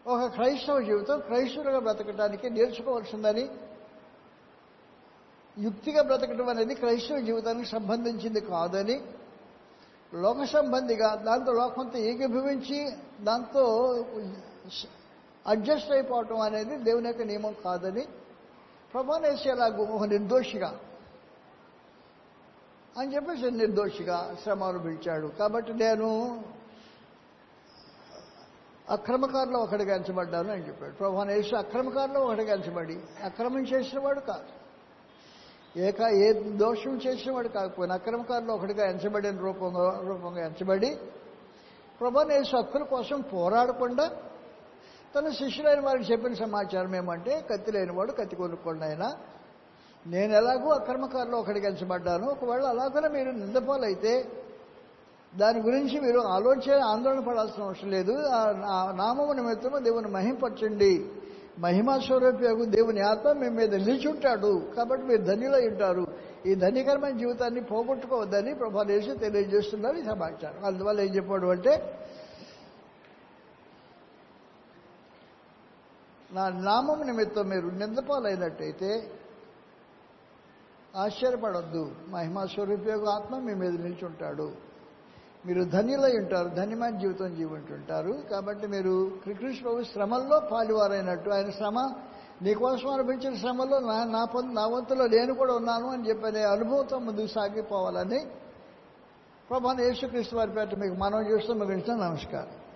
ఒక క్రైస్తవ జీవితం క్రైస్తవులుగా బ్రతకడానికి నేర్చుకోవాల్సిందని యుక్తిగా బ్రతకడం అనేది క్రైస్తవ జీవితానికి సంబంధించింది కాదని లోక సంబంధిగా దాంతో లోకంతో ఏకీభవించి దాంతో అడ్జస్ట్ అయిపోవటం అనేది దేవుని యొక్క నియమం కాదని ప్రభానేసేలాగు ఒక నిర్దోషిగా అని చెప్పేసి నిర్దోషిగా శ్రమను పిలిచాడు కాబట్టి నేను అక్రమకారులు ఒకటిగా ఎంచబడ్డాను అని చెప్పాడు. ప్రభానేసు అక్రమకారులు ఒకటిగా ఎంచబడి అక్రమం చేసినవాడు కాదు. ఏక ఏ దోషం చేసినవాడు కాకపోయినా అక్రమకారులు ఒకటిగా ఎంచబడిన రూపంగా రూపంగా ఎంచబడి ప్రభానేసు హక్కుల కోసం పోరాడకుండా తన శిష్యులైన వారికి చెప్పిన సమాచారం ఏమంటే కత్తి లేనివాడు కత్తి కొనుక్కోండి ఆయన. నేను ఎలాగూ అక్రమకారులు ఒకటికి ఎంచబడ్డాను ఒకవేళ అలాగనే మీరు నిందపాలైతే దాని గురించి మీరు ఆలోచన ఆందోళన పడాల్సిన అవసరం లేదు. ఆ నామము నిమిత్తము దేవుని మహింపరచండి. మహిమా స్వరూపయోగు దేవుని ఆత్మ మీ మీద నిలిచుంటాడు. కాబట్టి మీరు ధనిలో ఉంటారు. ఈ ధనికరమైన జీవితాన్ని పోగొట్టుకోవద్దని ప్రభావేసి తెలియజేస్తున్నారు. ఈ సమాచారం అందువల్ల ఏం చెప్పాడు అంటే నా నామం నిమిత్తం మీరు నిందపాలైనట్టయితే ఆశ్చర్యపడొద్దు. మహిమా స్వరూపయోగ ఆత్మ మీ మీద నిల్చుంటాడు. మీరు ధన్యులై ఉంటారు ధన్యమైన జీవితం జీవింటుంటారు. కాబట్టి మీరు కృష్ణ ప్రభు శ్రమల్లో పాలువారైనట్టు. ఆయన శ్రమ నీకోసం అనిపించిన శ్రమలో నా నా పొంది నా వంతులో నేను కూడా ఉన్నాను అని చెప్పనే అనుభవంతో ముందుకు సాగిపోవాలని ప్రభాని యేసుక్రీస్తు వారి పేట మీకు మనం చేస్తూ మీకు నమస్కారం.